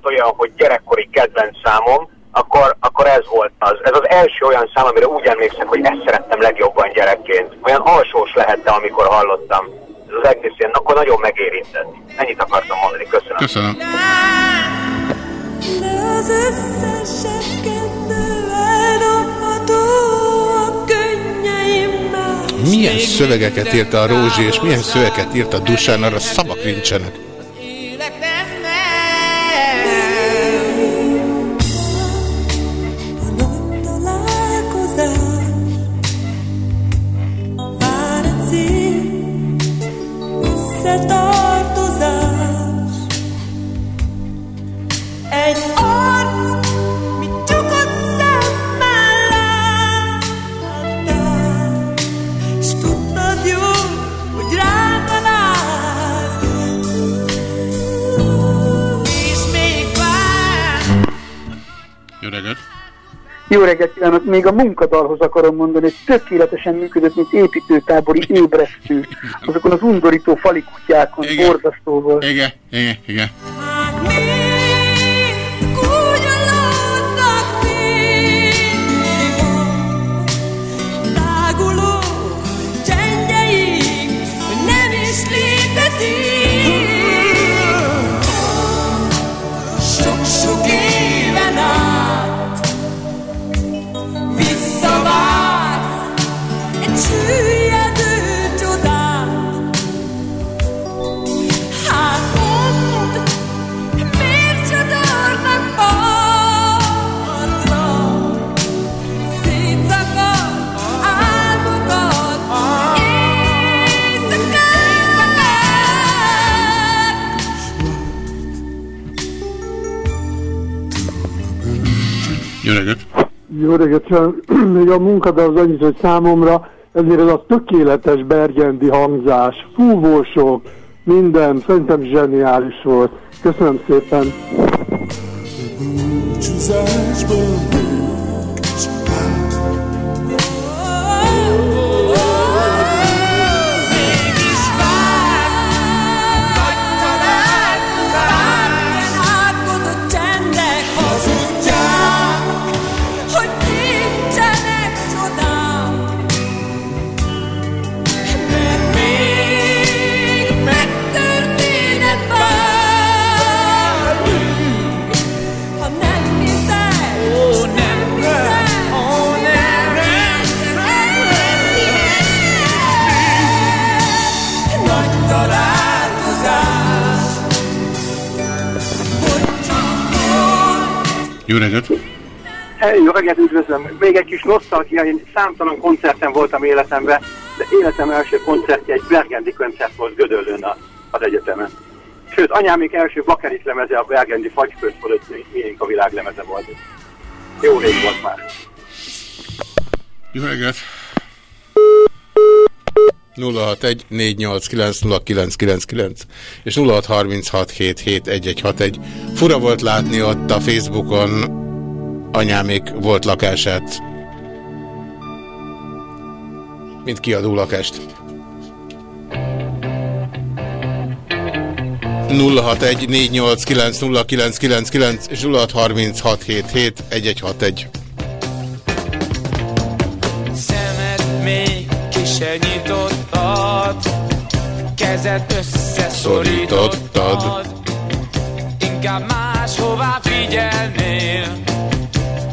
olyan, hogy gyerekkori kedvenc számom, akkor, akkor ez volt az. Ez az első olyan szám, amire úgy emlékszem, hogy ezt szerettem legjobban gyerekként. Olyan alsós lehette, amikor hallottam. Ez az egész ilyen, akkor nagyon megérintett. Ennyit akartam mondani. Köszönöm. Köszönöm. Az. Milyen szövegeket írta a Rózsi, és milyen szövegeket írt a Dusán, arra szavak nincsenek. desierto. Jó reggelt kívánok! Még a munkadalhoz akarom mondani, hogy tökéletesen működött, mint építőtábori ébresztő. Azokon az undorító falikutyákon, borzasztó volt. Igen, igen, igen. Jó reggelt! Jó reggelt, *clears throat* még a munkadal az annyit, hogy számomra ezért ez a tökéletes bergendi hangzás, fúvósok, minden, szerintem zseniális volt. Köszönöm szépen. Mégis Jó reggelt! Jó reggelt, üdvözlöm! Még egy kis nosztalgia, én számtalan koncerten voltam életemben, de életem első koncertje egy Bergendi koncert volt Gödöllőn az egyetemen. Sőt, anyámék első bakerit lemeze a Bergendi fagyfőt fölött, miénk a világ lemeze volt. Jó rég volt már. Jó reggelt! 061 489 és 0636771161. Fura volt látni ott a Facebookon anyámék volt lakását, mint kiadó lakást. 061 489 és 0636771161. Szemed még se nyitottad, kezed összeszorítottad. Inkább máshová figyelnél,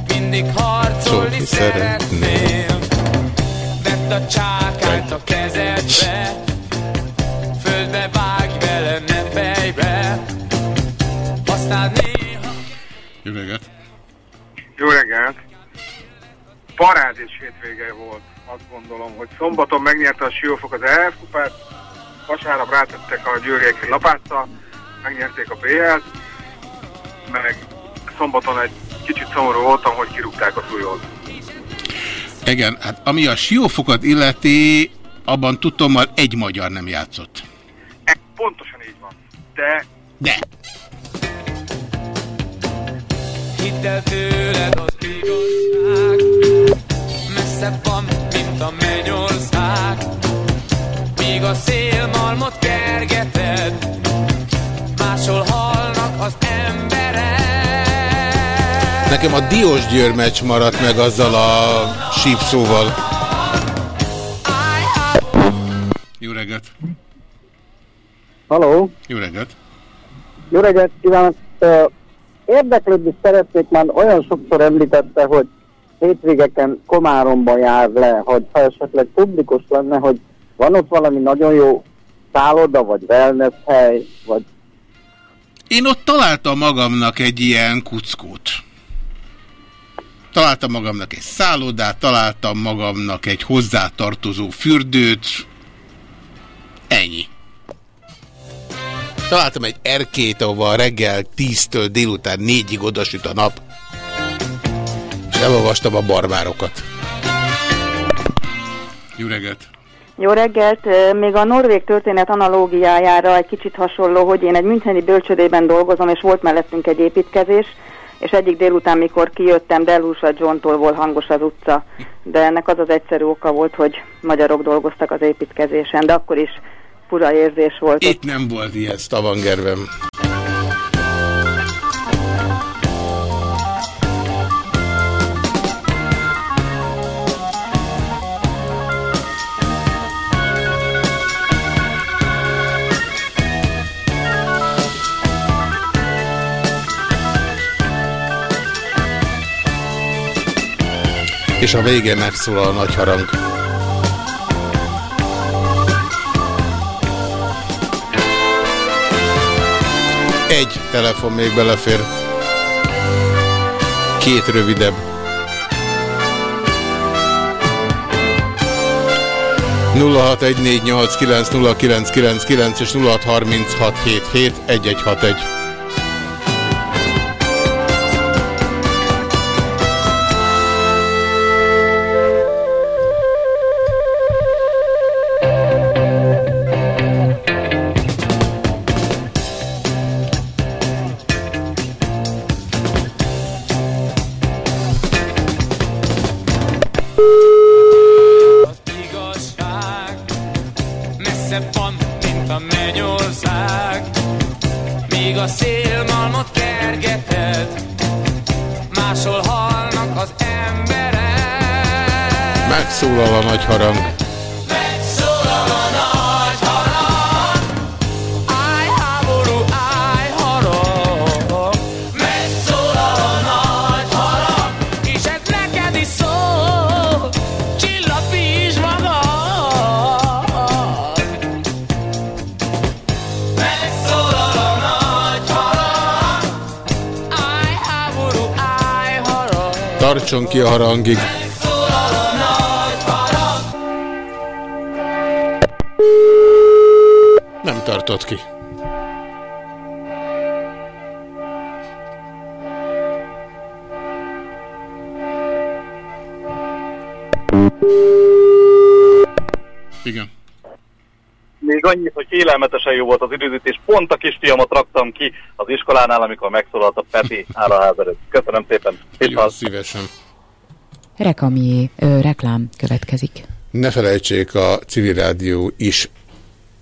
mindig harcolni Szólni szeretnél. Vedd a csákányt a kezedbe, földbe vágj vele, ne fejbe. Aztán néha... Jó reggelt! Jó reggelt! Parádés hétvége volt azt gondolom, hogy szombaton megnyerte a Siófok az EF kupát, vasárnap rátettek a győriek lapáttal, megnyerték a BL-t, meg szombaton egy kicsit szomorú voltam, hogy kirúgták a súlyot. Igen, hát ami a siófokat illeti, abban tudtommal egy magyar nem játszott. Pontosan így van. De... De. Hidd el tőled az igazság Messzebb van, mint a mennyország Míg a szélmalmot kergeted Máshol halnak az emberek Nekem a Diós Győr meccs maradt meg azzal a sípszóval. Jó reggelt! Haló, Jó reggelt! jó reggelt kívánok! Érdeklődni szeretnék, már olyan sokszor említette, hogy hétvégeken Komáromba jár le, hogy ha esetleg publikus lenne, hogy van ott valami nagyon jó szálloda, vagy wellness hely, vagy Én ott találtam magamnak egy ilyen kuckót. Találtam magamnak egy szállodát, találtam magamnak egy hozzátartozó fürdőt. Ennyi. Találtam egy erkét, ahova reggel 10-től délután 4-ig odasüt a nap. Elolvastam a barbárokat. Jó reggelt! Jó reggelt! Még a norvég történet analógiájára egy kicsit hasonló, hogy én egy müncheni bölcsödében dolgozom, és volt mellettünk egy építkezés, és egyik délután, mikor kijöttem, Delhúsa Johntól volt hangos az utca. De ennek az az egyszerű oka volt, hogy magyarok dolgoztak az építkezésen, de akkor is fura érzés volt. Itt nem volt ilyen Stavangerben. és a végén megszólal a nagy harang. Egy telefon még belefér. Két rövidebb. nulla és 0636771161. harag Tartson ki a harangig. Tartott ki. Igen. Még annyit, hogy félelmetesen jó volt az időzítés. Pont a kisfiamat raktam ki az iskolánál, amikor megszólalt a Peti állaház előtt. Köszönöm szépen. Jó, szívesen. Rekamié, ö, reklám következik. Ne felejtsék, a civil rádió is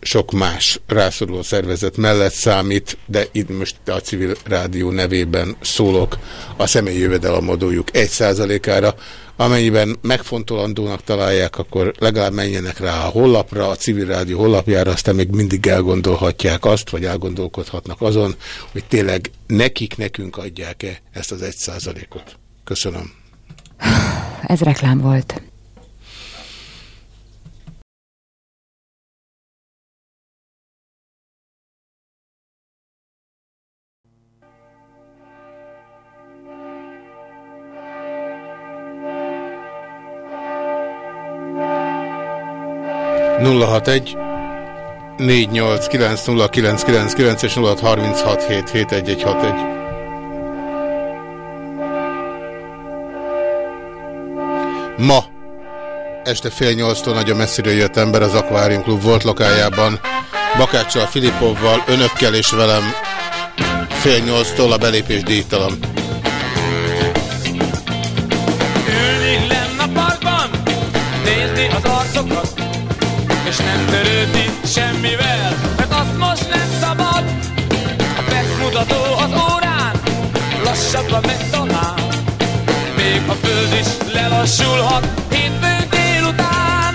sok más rászoruló szervezet mellett számít, de itt most a civil rádió nevében szólok a személyi jövedelemadójuk 1%-ára. Amennyiben megfontolandónak találják, akkor legalább menjenek rá a hollapra, a civil rádió hollapjára, aztán még mindig elgondolhatják azt, vagy elgondolkodhatnak azon, hogy tényleg nekik, nekünk adják-e ezt az 1%-ot. Köszönöm. Ez reklám volt. 061 489 és 0636771161. Ma este fél nyolctól nagyon messziről jött ember az Aquarium Klub volt lokájában. Bakáccsal, Filipovval, önökkel és velem fél nyolctól a belépés díjtalan. És nem törődni semmivel, mert azt most nem szabad. A perc mutató az órán, lassabban megy talán, még a föld is lelassulhat, hétfő délután,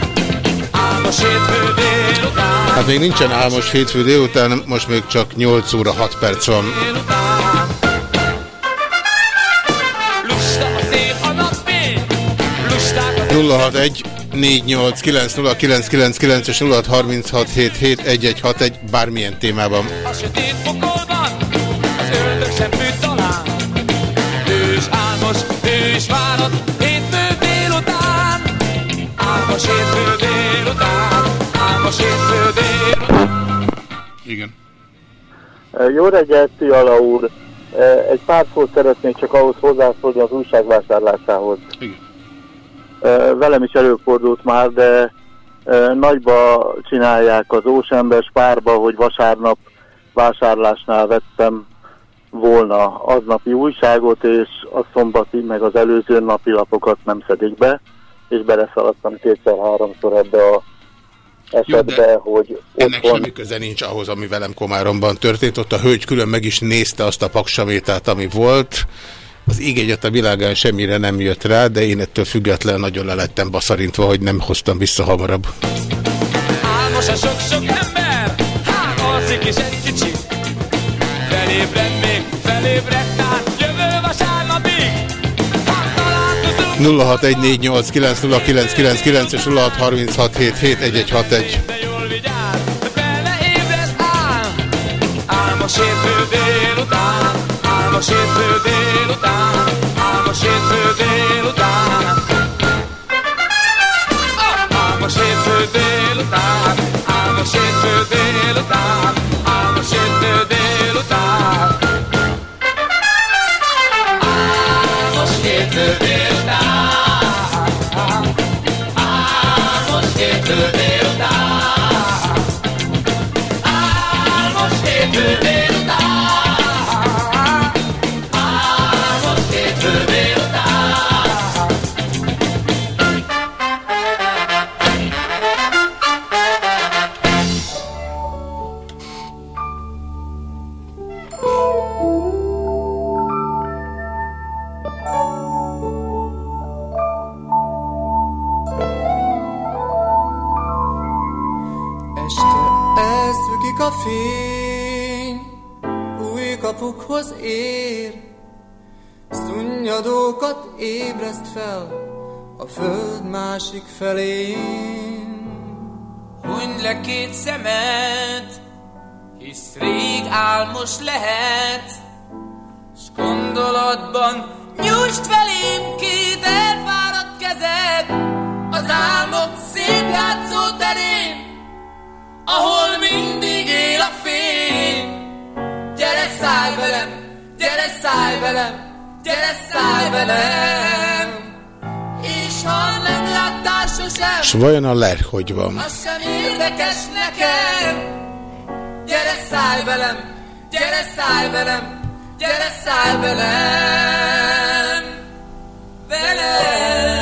álmos hétfő délután. Hát még nincsen álmos hétfő délután, most még csak 8 óra 6 perc van. Lusta a szél, a napfény, lusták 061 489 és 0636771161 bármilyen témában. A sötét pokolban az ördög sem fűt talán. Ő is álmos, ő is várat, hétfő délután. Álmos hétfő délután, álmos hétfő délután. Igen. Jó reggelt, Fiala úr! Egy pár szót szeretnék csak ahhoz hozzászólni az újságvásárlásához. Igen. Velem is előfordult már, de nagyba csinálják az ósembes párba, hogy vasárnap vásárlásnál vettem volna aznapi újságot, és a szombati, meg az előző napi lapokat nem szedik be, és beleszaladtam kétszer-háromszor ebbe a esetbe, de hogy Ennek otthon... semmi köze nincs ahhoz, ami velem Komáromban történt. Ott a hölgy külön meg is nézte azt a paksamétát, ami volt. Az ég egyet a világán semmire nem jött rá, de én ettől független nagyon le lettem baszarintva, hogy nem hoztam vissza hamarabb. Álmos a sok-sok ember, hát alszik is egy kicsit. Felébred még, felébred, tehát jövő vasárnapig. 0614890999 és 0636771161. álmos hétfő délután, álmos hétfő délután. Ah, Álmos hétfő délután, álmos hétfő délután, álmos új kapukhoz ér, szunnyadókat ébreszt fel a föld másik felén. Huny le két szemed, hisz rég álmos lehet, s gondolatban nyújtsd felém két elfáradt kezed, az álmok szép játszóterén, ahol szállj velem, gyere szállj velem, gyere szállj velem, és ha nem láttál sosem, És vajon a ler hogy van? az sem érdekes nekem. Gyere szállj velem, gyere szállj velem, gyere szállj velem, velem.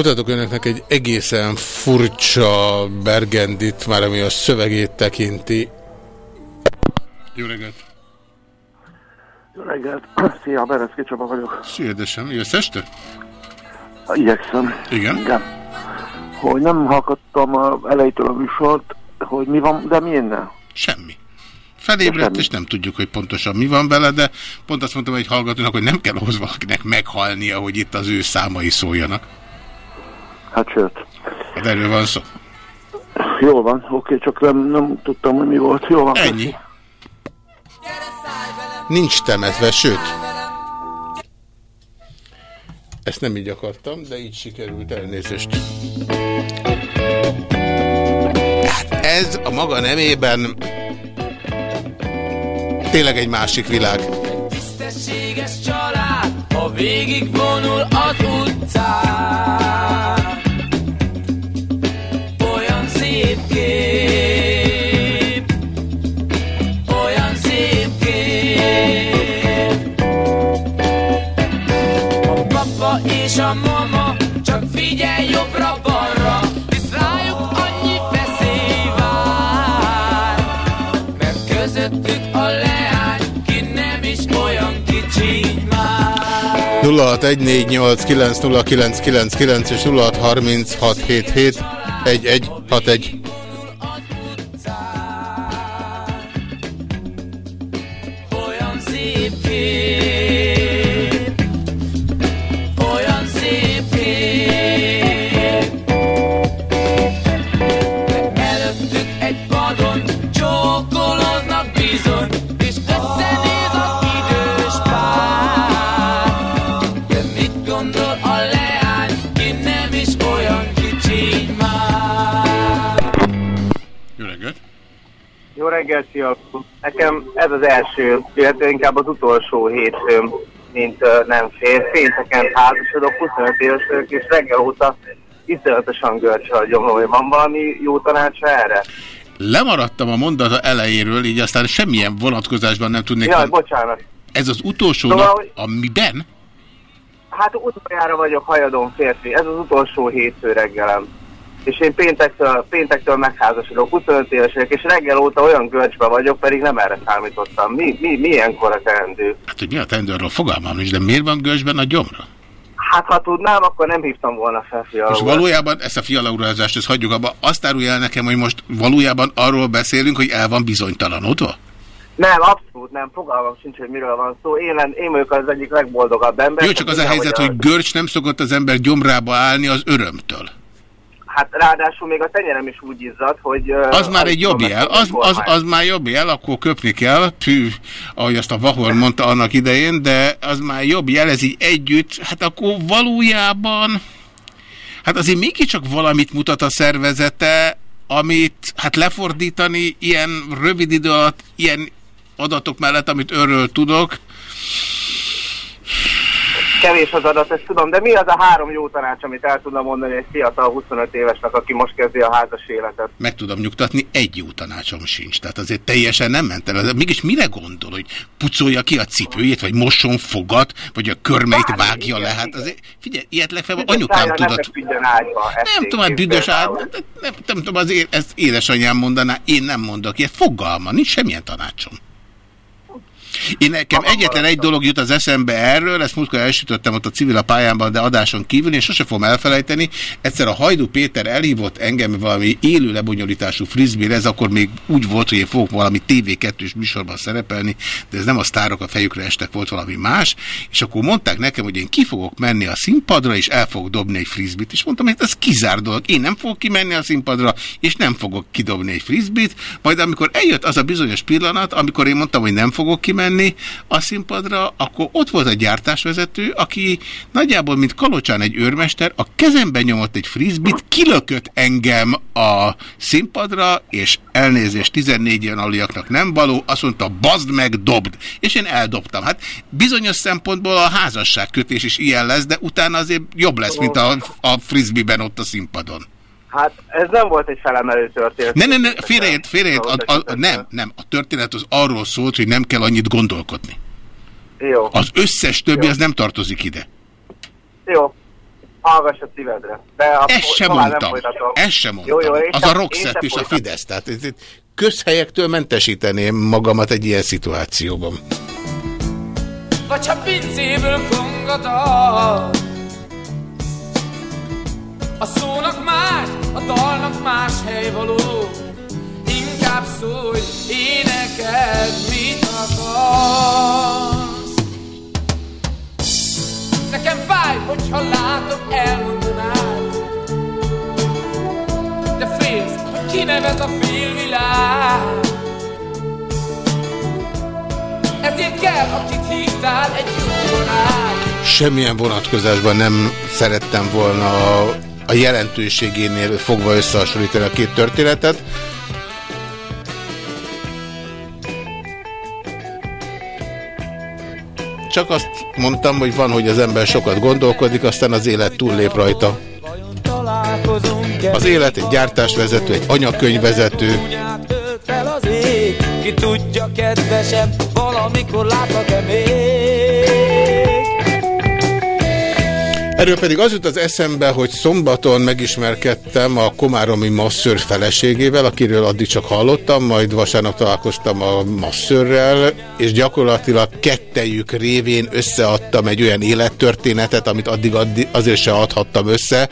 Mutatok önöknek egy egészen furcsa Bergendit, már ami a szövegét tekinti. Jó reggelt! Jó reggelt! Szia, Bereszki Csaba vagyok. Szia, édesem. Jössz este? Igyekszem. Igen? Igen. Hogy nem hallgattam a elejétől a műsort, hogy mi van, de mi innen? Semmi. felébredt, és nem tudjuk, hogy pontosan mi van vele, de pont azt mondtam egy hallgatónak, hogy nem kell ahhoz valakinek meghalnia, hogy itt az ő számai szóljanak. Hát sőt. Hát erről van szó. Jó van, oké, csak nem, nem tudtam, hogy mi volt. Jó van. Ennyi. Nincs temetve, sőt. Ezt nem így akartam, de így sikerült elnézést. Hát ez a maga nemében tényleg egy másik világ. Tisztességes család, ha végig vonul az utcán. És a mama csak figyelj jobbra-balra, hisz rájuk annyi veszély vár. Mert közöttük a leány, ki nem is olyan kicsi már. 0614890999 és 0636771161. Olyan szép kép, Jó reggelt, sziasztok! Nekem ez az első, illetve inkább az utolsó hétfőm, mint uh, nem fél. Pénteken házasodok, 25 éves vagyok, és reggel óta iszonyatosan görcsel a gyomrom. Van valami jó tanácsa erre? Lemaradtam a mondata elejéről, így aztán semmilyen vonatkozásban nem tudnék... Jaj, bocsánat. Ez az utolsó Szóval, nap, hogy- amiben? Hát utoljára vagyok hajadon férfi, ez az utolsó hétfő reggelem. És én péntektől, péntektől megházasodok, 25 éves vagyok, és reggel óta olyan görcsbe vagyok, pedig nem erre számítottam. Mi, mi, milyenkor a teendő? Hát, hogy mi a teendő, arról fogalmam nincs, de miért van görcsben a gyomra? Hát ha tudnám, akkor nem hívtam volna fel fialóra. Most valójában ezt a fialaurázást, ezt hagyjuk abba, azt árulja el nekem, hogy most valójában arról beszélünk, hogy el van bizonytalanodva? Nem, abszolút nem, fogalmam sincs, hogy miről van szó. Én, én vagyok az egyik legboldogabb ember. Jó, csak az a helyzet, hogy görcs nem szokott az ember gyomrába állni az örömtől. Hát ráadásul még a tenyerem is úgy izzad, hogy... Az már egy jobb jel, az, az, az már jobb jel, akkor köpni kell, pű, ahogy azt a Vahor mondta annak idején, de az már jobb jel, ez így együtt, hát akkor valójában, hát azért mégiscsak valamit mutat a szervezete, amit hát lefordítani ilyen rövid idő alatt, ilyen adatok mellett, amit örről tudok, Kevés az adat, ezt tudom, de mi az a három jó tanács, amit el tudna mondani egy fiatal 25 évesnek, aki most kezdi a házas életet? meg tudom nyugtatni, egy jó tanácsom sincs. Tehát azért teljesen nem ment el. Mégis mire gondol, hogy pucolja ki a cipőjét, vagy mosson fogat, vagy a körmeit vágja le? Hát azért, figyelj, ilyet legfeljebb anyukám tudott. ágyba. Nem tudom, hát büdös át, nem, tudom, az ezt édesanyám mondaná, én nem mondok ilyet. Fogalma, nincs semmilyen tanácsom. Én nekem egyetlen egy dolog jut az eszembe erről, ezt múltkor elsütöttem ott a civil a pályámban, de adáson kívül, és sose fogom elfelejteni. Egyszer a Hajdú Péter elhívott engem valami élő lebonyolítású frisbee ez akkor még úgy volt, hogy én fogok valami TV2-s műsorban szerepelni, de ez nem a sztárok a fejükre estek, volt valami más, és akkor mondták nekem, hogy én ki fogok menni a színpadra, és el fogok dobni egy frisbee-t, és mondtam, hogy ez kizár dolog, én nem fogok kimenni a színpadra, és nem fogok kidobni egy frisbee-t, majd amikor eljött az a bizonyos pillanat, amikor én mondtam, hogy nem fogok kimenni a színpadra, akkor ott volt a gyártásvezető, aki nagyjából, mint Kalocsán egy őrmester, a kezembe nyomott egy frisbee-t, kilökött engem a színpadra, és elnézést 14 ilyen aliaknak nem való, azt mondta, bazd meg, dobd. És én eldobtam. Hát bizonyos szempontból a házasságkötés is ilyen lesz, de utána azért jobb lesz, mint a, a frisbee-ben ott a színpadon. Hát ez nem volt egy felemelő történet. Ne, ne, ne, félreért, félreért, a, a, nem, nem, a történet az arról szólt, hogy nem kell annyit gondolkodni. Jó, Az összes többi az nem tartozik ide. jó. Hallgass a szívedre. De a Ezt sem nem mondtam. Ezt sem mondtam. Jó, jó, az sem- a Roxette és a. Fidesz. Tehát ez, ez közhelyektől mentesíteném magamat egy ilyen szituációban. Vagy ha pincéből kongat a szónak más, a dalnak más hely való Inkább szólj, énekeld, mit akarsz. Nekem fáj, hogyha látom, elmondanád, de félsz, hogy kinevet a félvilág. Ezért kell, akit hívtál, egy jó barát. Semmilyen vonatkozásban nem szerettem volna a, jelentőségénél fogva összehasonlítani a két történetet. Csak azt mondtam, hogy van, hogy az ember sokat gondolkodik, aztán az élet túllép rajta. Az élet egy gyártásvezető, egy anyakönyvvezető, ki tudja kedvesem, valamikor látlak-e még? Erről pedig az jut az eszembe, hogy szombaton megismerkedtem a komáromi masször feleségével, akiről addig csak hallottam, majd vasárnap találkoztam a masszörrel, és gyakorlatilag kettejük révén összeadtam egy olyan élettörténetet, amit addig, addig azért se adhattam össze,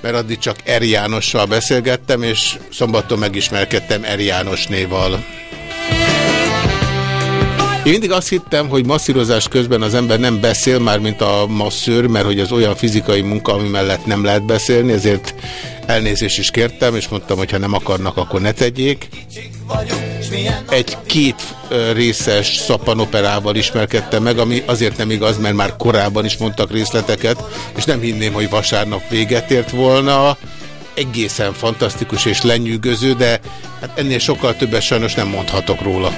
mert addig csak Eri Jánossal beszélgettem, és szombaton megismerkedtem Eri Jánosnéval. Én mindig azt hittem, hogy masszírozás közben az ember nem beszél, már mint a masszőr, mert hogy az olyan fizikai munka, ami mellett nem lehet beszélni, ezért elnézést is kértem, és mondtam, hogy ha nem akarnak, akkor ne tegyék. Egy két részes szappanoperával ismerkedtem meg, ami azért nem igaz, mert már korábban is mondtak részleteket, és nem hinném, hogy vasárnap véget ért volna. Egészen fantasztikus és lenyűgöző, de hát ennél sokkal többet sajnos nem mondhatok róla.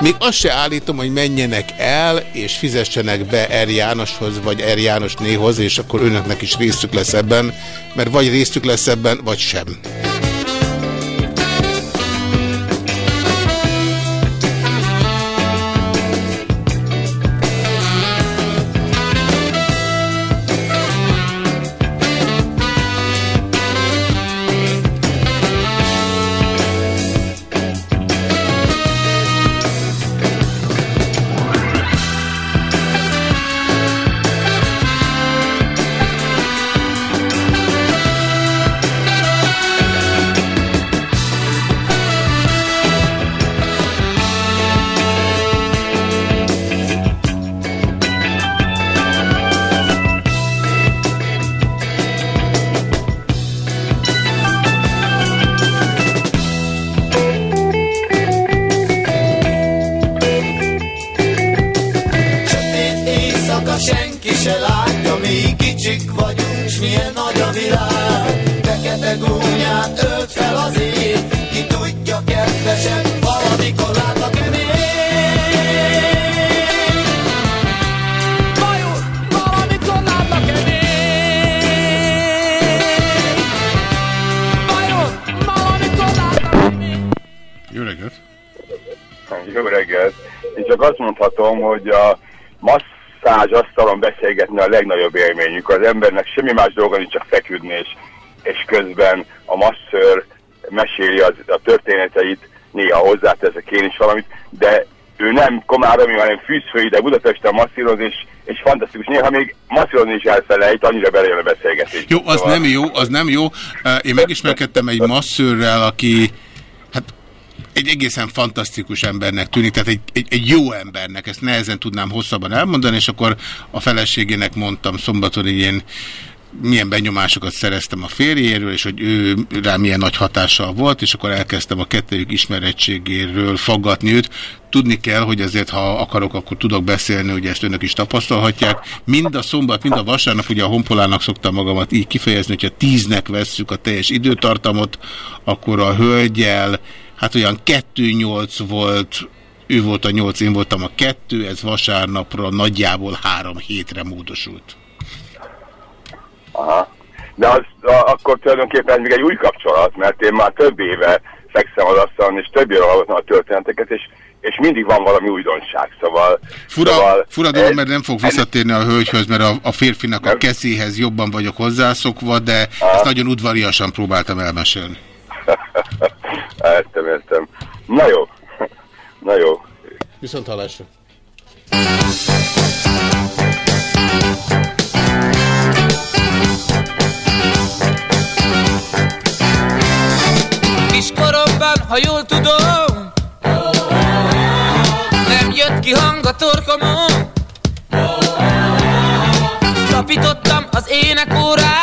Még azt se állítom, hogy menjenek el, és fizessenek be R. Jánoshoz, vagy R. János néhoz, és akkor önöknek is részük lesz ebben, mert vagy részük lesz ebben, vagy sem. Az embernek semmi más dolga nincs, csak feküdni, és, és közben a masször meséli az, a történeteit, néha hozzáteszek én is valamit, de ő nem komáromi, hanem fűzfői, de Budapesten masszíroz, és, és fantasztikus. Néha még masszírozni is elfelejt, annyira belejön a beszélgetés. Jó, az Szóval- nem jó, az nem jó. Én megismerkedtem egy masszőrrel, aki egy egészen fantasztikus embernek tűnik, tehát egy, egy, egy jó embernek, ezt nehezen tudnám hosszabban elmondani, és akkor a feleségének mondtam szombaton, hogy én milyen benyomásokat szereztem a férjéről, és hogy ő rá milyen nagy hatással volt, és akkor elkezdtem a kettőjük ismerettségéről faggatni őt. Tudni kell, hogy azért, ha akarok, akkor tudok beszélni, hogy ezt önök is tapasztalhatják. Mind a szombat, mind a vasárnap, ugye a honpolának szoktam magamat így kifejezni, hogyha tíznek vesszük a teljes időtartamot, akkor a hölgyel, hát olyan 2-8 volt, ő volt a 8, én voltam a 2, ez vasárnapra nagyjából 3 hétre módosult. Aha. De az, a, akkor tulajdonképpen még egy új kapcsolat, mert én már több éve fekszem az asztalon, és több éve hallottam a történeteket, és, és mindig van valami újdonság, szóval... Fura, szóval fura dolog, mert nem fog visszatérni a hölgyhöz, mert a, a férfinak a kezéhez jobban vagyok hozzászokva, de ezt nagyon udvariasan próbáltam elmesélni. *laughs* értem, értem. Na jó. Na jó. Viszont hallásra. Kiskoromban, ha jól tudom, nem jött ki hang a torkomon. Kapítottam az énekórát,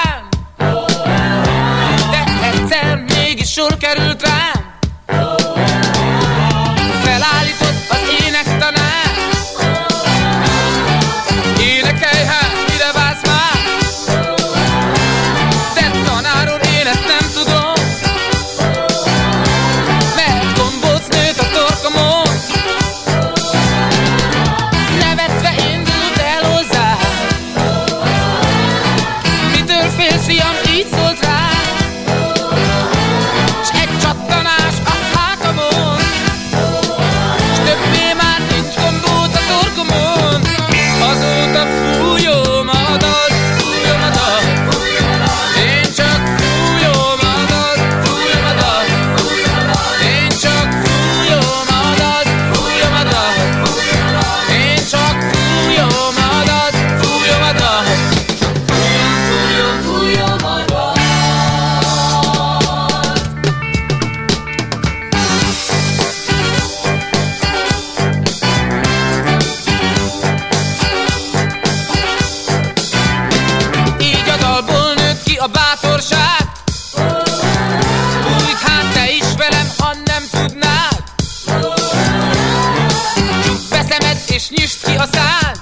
és nyisd ki a szád!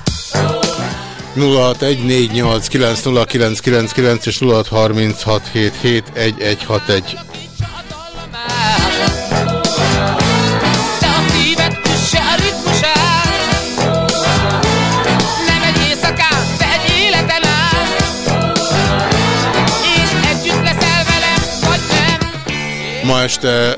0614890999 és 0636771161. Ma este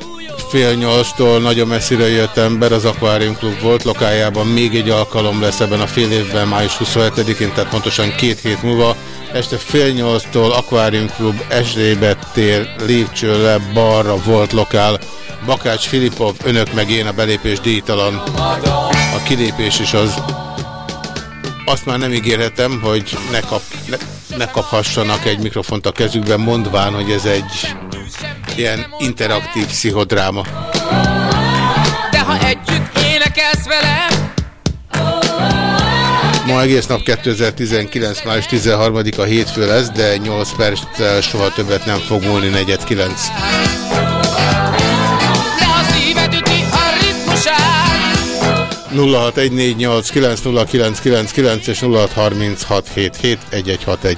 fél nyolctól nagyon messzire jött ember, az Aquarium Club volt lokájában. Még egy alkalom lesz ebben a fél évben, május 27-én, tehát pontosan két hét múlva. Este fél nyolctól Aquarium Club Esdébe tér lépcső le, balra volt lokál. Bakács Filipov, önök meg én, a belépés díjtalan. A kilépés is az. Azt már nem ígérhetem, hogy ne, kap, ne, ne kaphassanak egy mikrofont a kezükben, mondván, hogy ez egy ilyen interaktív pszichodráma. De ha együtt énekelsz velem, Ma egész nap 2019. május 13-a hétfő lesz, de 8 perccel soha többet nem fog múlni 49. nulla és 0636771161.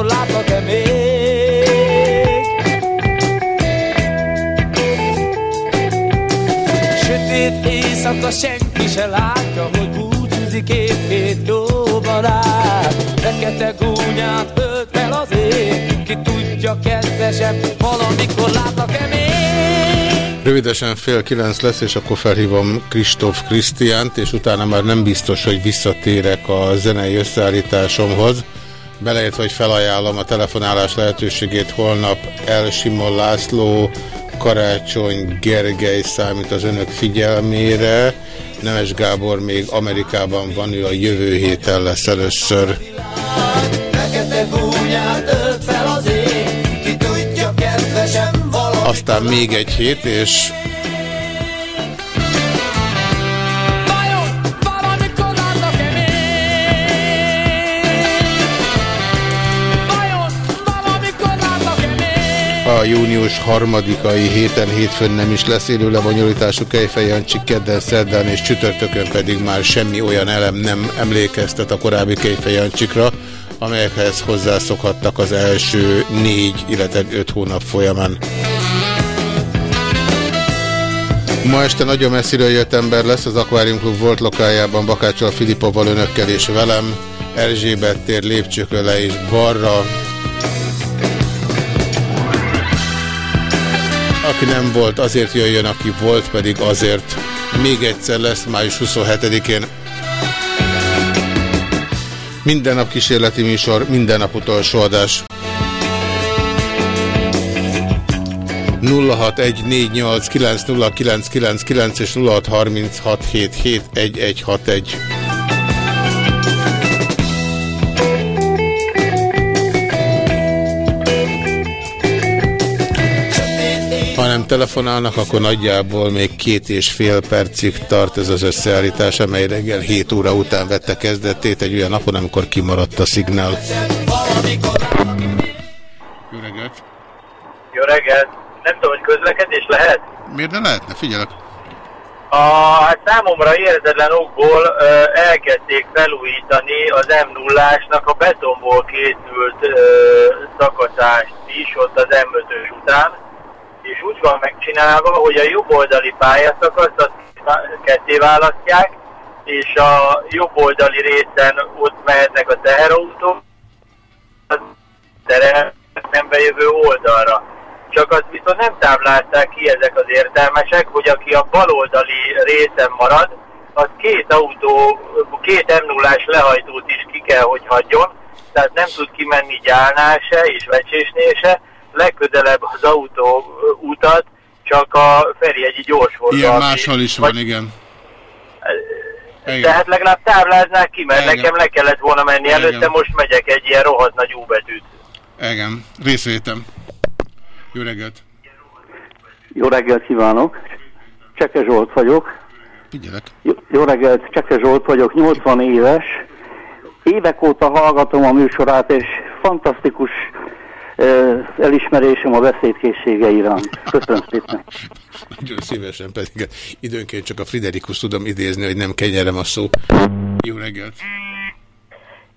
valamikor látlak-e még? Sötét éjszaka senki se látja, hogy búcsúzik két-két jó barát. Fekete gúnyát ölt fel az ég Ki tudja, kedvesem, valamikor látlak-e még? Rövidesen fél kilenc lesz, és akkor felhívom Kristóf Krisztiánt, és utána már nem biztos, hogy visszatérek a zenei összeállításomhoz. Beleértve, hogy felajánlom a telefonálás lehetőségét holnap El Simon László, Karácsony Gergely számít az önök figyelmére. Nemes Gábor még Amerikában van, ő a jövő héten lesz először. Aztán még egy hét, és a június harmadikai héten hétfőn nem is lesz élő lebonyolítású Kejfej kedden, szerdán és csütörtökön pedig már semmi olyan elem nem emlékeztet a korábbi Kejfej Jancsikra, amelyekhez hozzászokhattak az első négy, illetve öt hónap folyamán. Ma este nagyon messziről jött ember lesz az Aquarium Club volt lokájában Bakácsal Filipovval önökkel és velem. Erzsébet tér lépcsőkön és balra. Aki nem volt, azért jöjjön, aki volt, pedig azért. Még egyszer lesz május 27-én. Minden nap kísérleti műsor, minden nap utolsó adás. 0614890999 és 0636771161. nem telefonálnak, akkor nagyjából még két és fél percig tart ez az összeállítás, amely reggel 7 óra után vette kezdetét egy olyan napon, amikor kimaradt a szignál. Jó reggelt! Jó reggelt! Nem tudom, hogy közlekedés lehet? Miért ne lehetne? Figyelek! A hát számomra érzetlen okból ö, elkezdték felújítani az M0-ásnak a betonból készült ö, szakaszást is ott az M5-ös után, és úgy van megcsinálva, hogy a jobboldali pályaszakaszt azt ketté választják, és a jobboldali részen ott mehetnek a teherautók, a terel nem bejövő oldalra. Csak azt viszont nem táblázták ki ezek az értelmesek, hogy aki a baloldali részen marad, az két autó, két m 0 lehajtót is ki kell, hogy hagyjon, tehát nem tud kimenni gyálnál se és vecsésnél se, legközelebb az autó utat csak a Ferihegyi gyorsforgalmi. Ilyen máshol is van, igen. Igen. Tehát legalább tábláznák ki, mert Igen. nekem le kellett volna menni Igen. előtte, most megyek egy ilyen rohadt nagy úbetűt. Igen, részvétem. Jó reggelt! Jó reggelt kívánok! Cseke Zsolt vagyok. Figyelek. Jó, jó reggelt, Cseke Zsolt vagyok, 80 éves. Évek óta hallgatom a műsorát, és fantasztikus elismerésem a beszédkészsége iránt. Köszönöm szépen. Nagyon szívesen pedig időnként csak a Friderikus tudom idézni, hogy nem kenyerem a szó. Jó reggelt!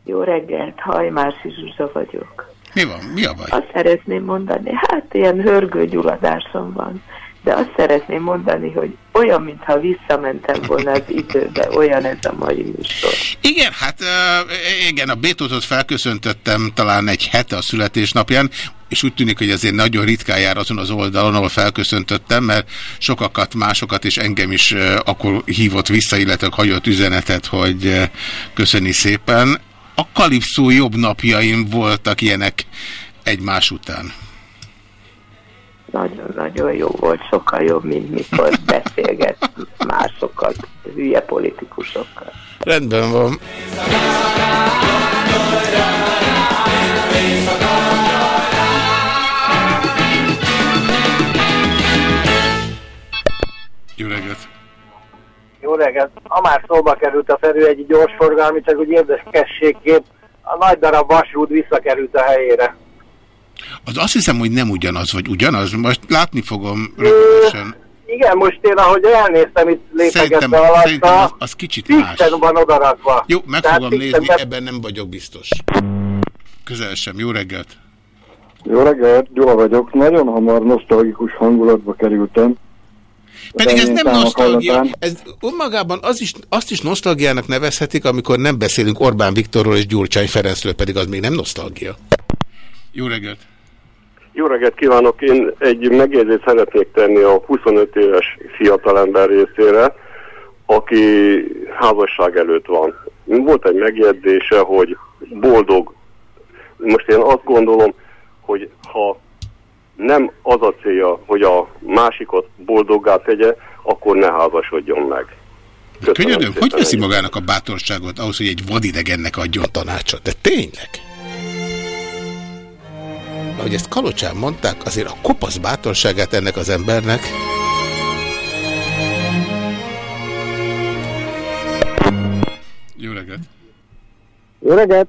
Jó reggelt, Hajmási Zsuzsa vagyok. Mi van? Mi a baj? Azt szeretném mondani, hát ilyen hörgőgyulladásom van, de azt szeretném mondani, hogy olyan, mintha visszamentem volna az időbe, olyan ez a mai műsor. Igen, hát uh, igen, a Bétótot felköszöntöttem talán egy hete a születésnapján, és úgy tűnik, hogy azért nagyon ritkán jár azon az oldalon, ahol felköszöntöttem, mert sokakat, másokat és engem is akkor hívott vissza, illetve hagyott üzenetet, hogy köszöni szépen. A Kalipszó jobb napjaim voltak ilyenek egymás után. Nagyon-nagyon jó volt, sokkal jobb, mint mikor *laughs* beszélget másokat, hülye politikusokkal. Rendben van. Jó reggelt! Jó reggelt! Ha már szóba került a Ferő egy gyorsforgalmi, csak úgy érdekességképp a nagy darab vasút visszakerült a helyére. Az azt hiszem, hogy nem ugyanaz, vagy ugyanaz. Most látni fogom rövidesen. Igen, most én ahogy elnéztem itt lépegetve Szerintem, szerintem az, alatta, az kicsit más. van odarakva. Jó, meg Tehát fogom nézni, be- ebben nem vagyok biztos. Közel sem. Jó reggelt! Jó reggelt, Gyula vagyok. Nagyon hamar nosztalgikus hangulatba kerültem. Pedig ez nem nosztalgia. hallatán. Ez önmagában az is, azt is nosztalgiának nevezhetik, amikor nem beszélünk Orbán Viktorról és Gyurcsány Ferencről, pedig az még nem nosztalgia. Jó reggelt! Jó reggelt kívánok! Én egy megjegyzést szeretnék tenni a 25 éves fiatalember részére, aki házasság előtt van. Volt egy megjegyzése, hogy boldog. Most én azt gondolom, hogy ha nem az a célja, hogy a másikat boldoggá tegye, akkor ne házasodjon meg. Könyörgöm, hogy veszi magának a bátorságot ahhoz, hogy egy vadidegennek adjon tanácsot? De tényleg? Ahogy ezt Kalocsán mondták, azért a kopasz bátorságát ennek az embernek Jó reggelt! Jó reggelt!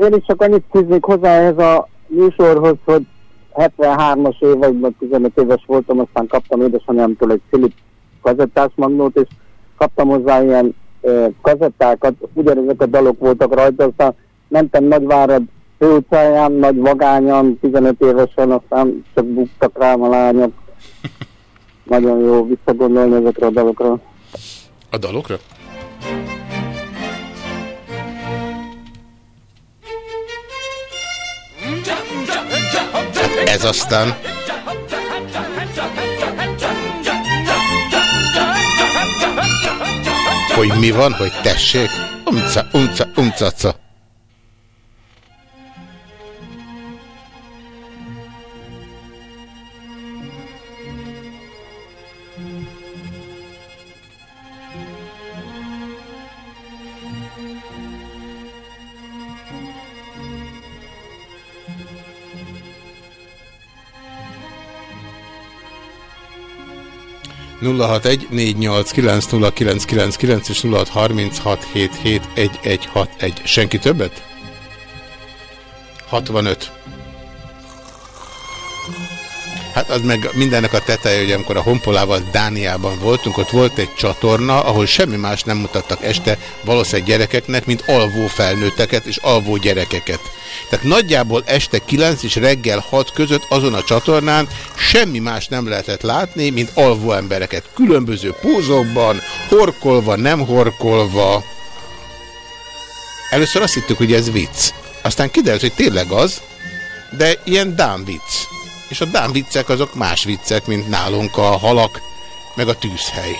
Én is csak annyit fűznék hozzá ehhez a műsorhoz, hogy 73-as években 15 éves voltam, aztán kaptam édesanyámtól egy Philip kazettás magnót, és kaptam hozzá ilyen kazettákat, ugyanezek a dalok voltak rajta, aztán mentem Nagyvárad főutcáján, nagy vagányan, 15 évesen, aztán csak buktak rám a lányok. Nagyon jó visszagondolni ezekre a dalokra. A dalokra? Ez aztán... Hogy mi van, hogy tessék? Umca, umca, umcaca. 061 és 0636771161. Senki többet? 65. Hát az meg mindennek a teteje, hogy amikor a Honpolával Dániában voltunk, ott volt egy csatorna, ahol semmi más nem mutattak este valószínűleg gyerekeknek, mint alvó felnőtteket és alvó gyerekeket. Tehát nagyjából este 9 és reggel 6 között azon a csatornán semmi más nem lehetett látni, mint alvó embereket. Különböző pózokban, horkolva, nem horkolva. Először azt hittük, hogy ez vicc. Aztán kiderült, hogy tényleg az, de ilyen dán vicc. És a dán viccek azok más viccek, mint nálunk a halak, meg a tűzhely.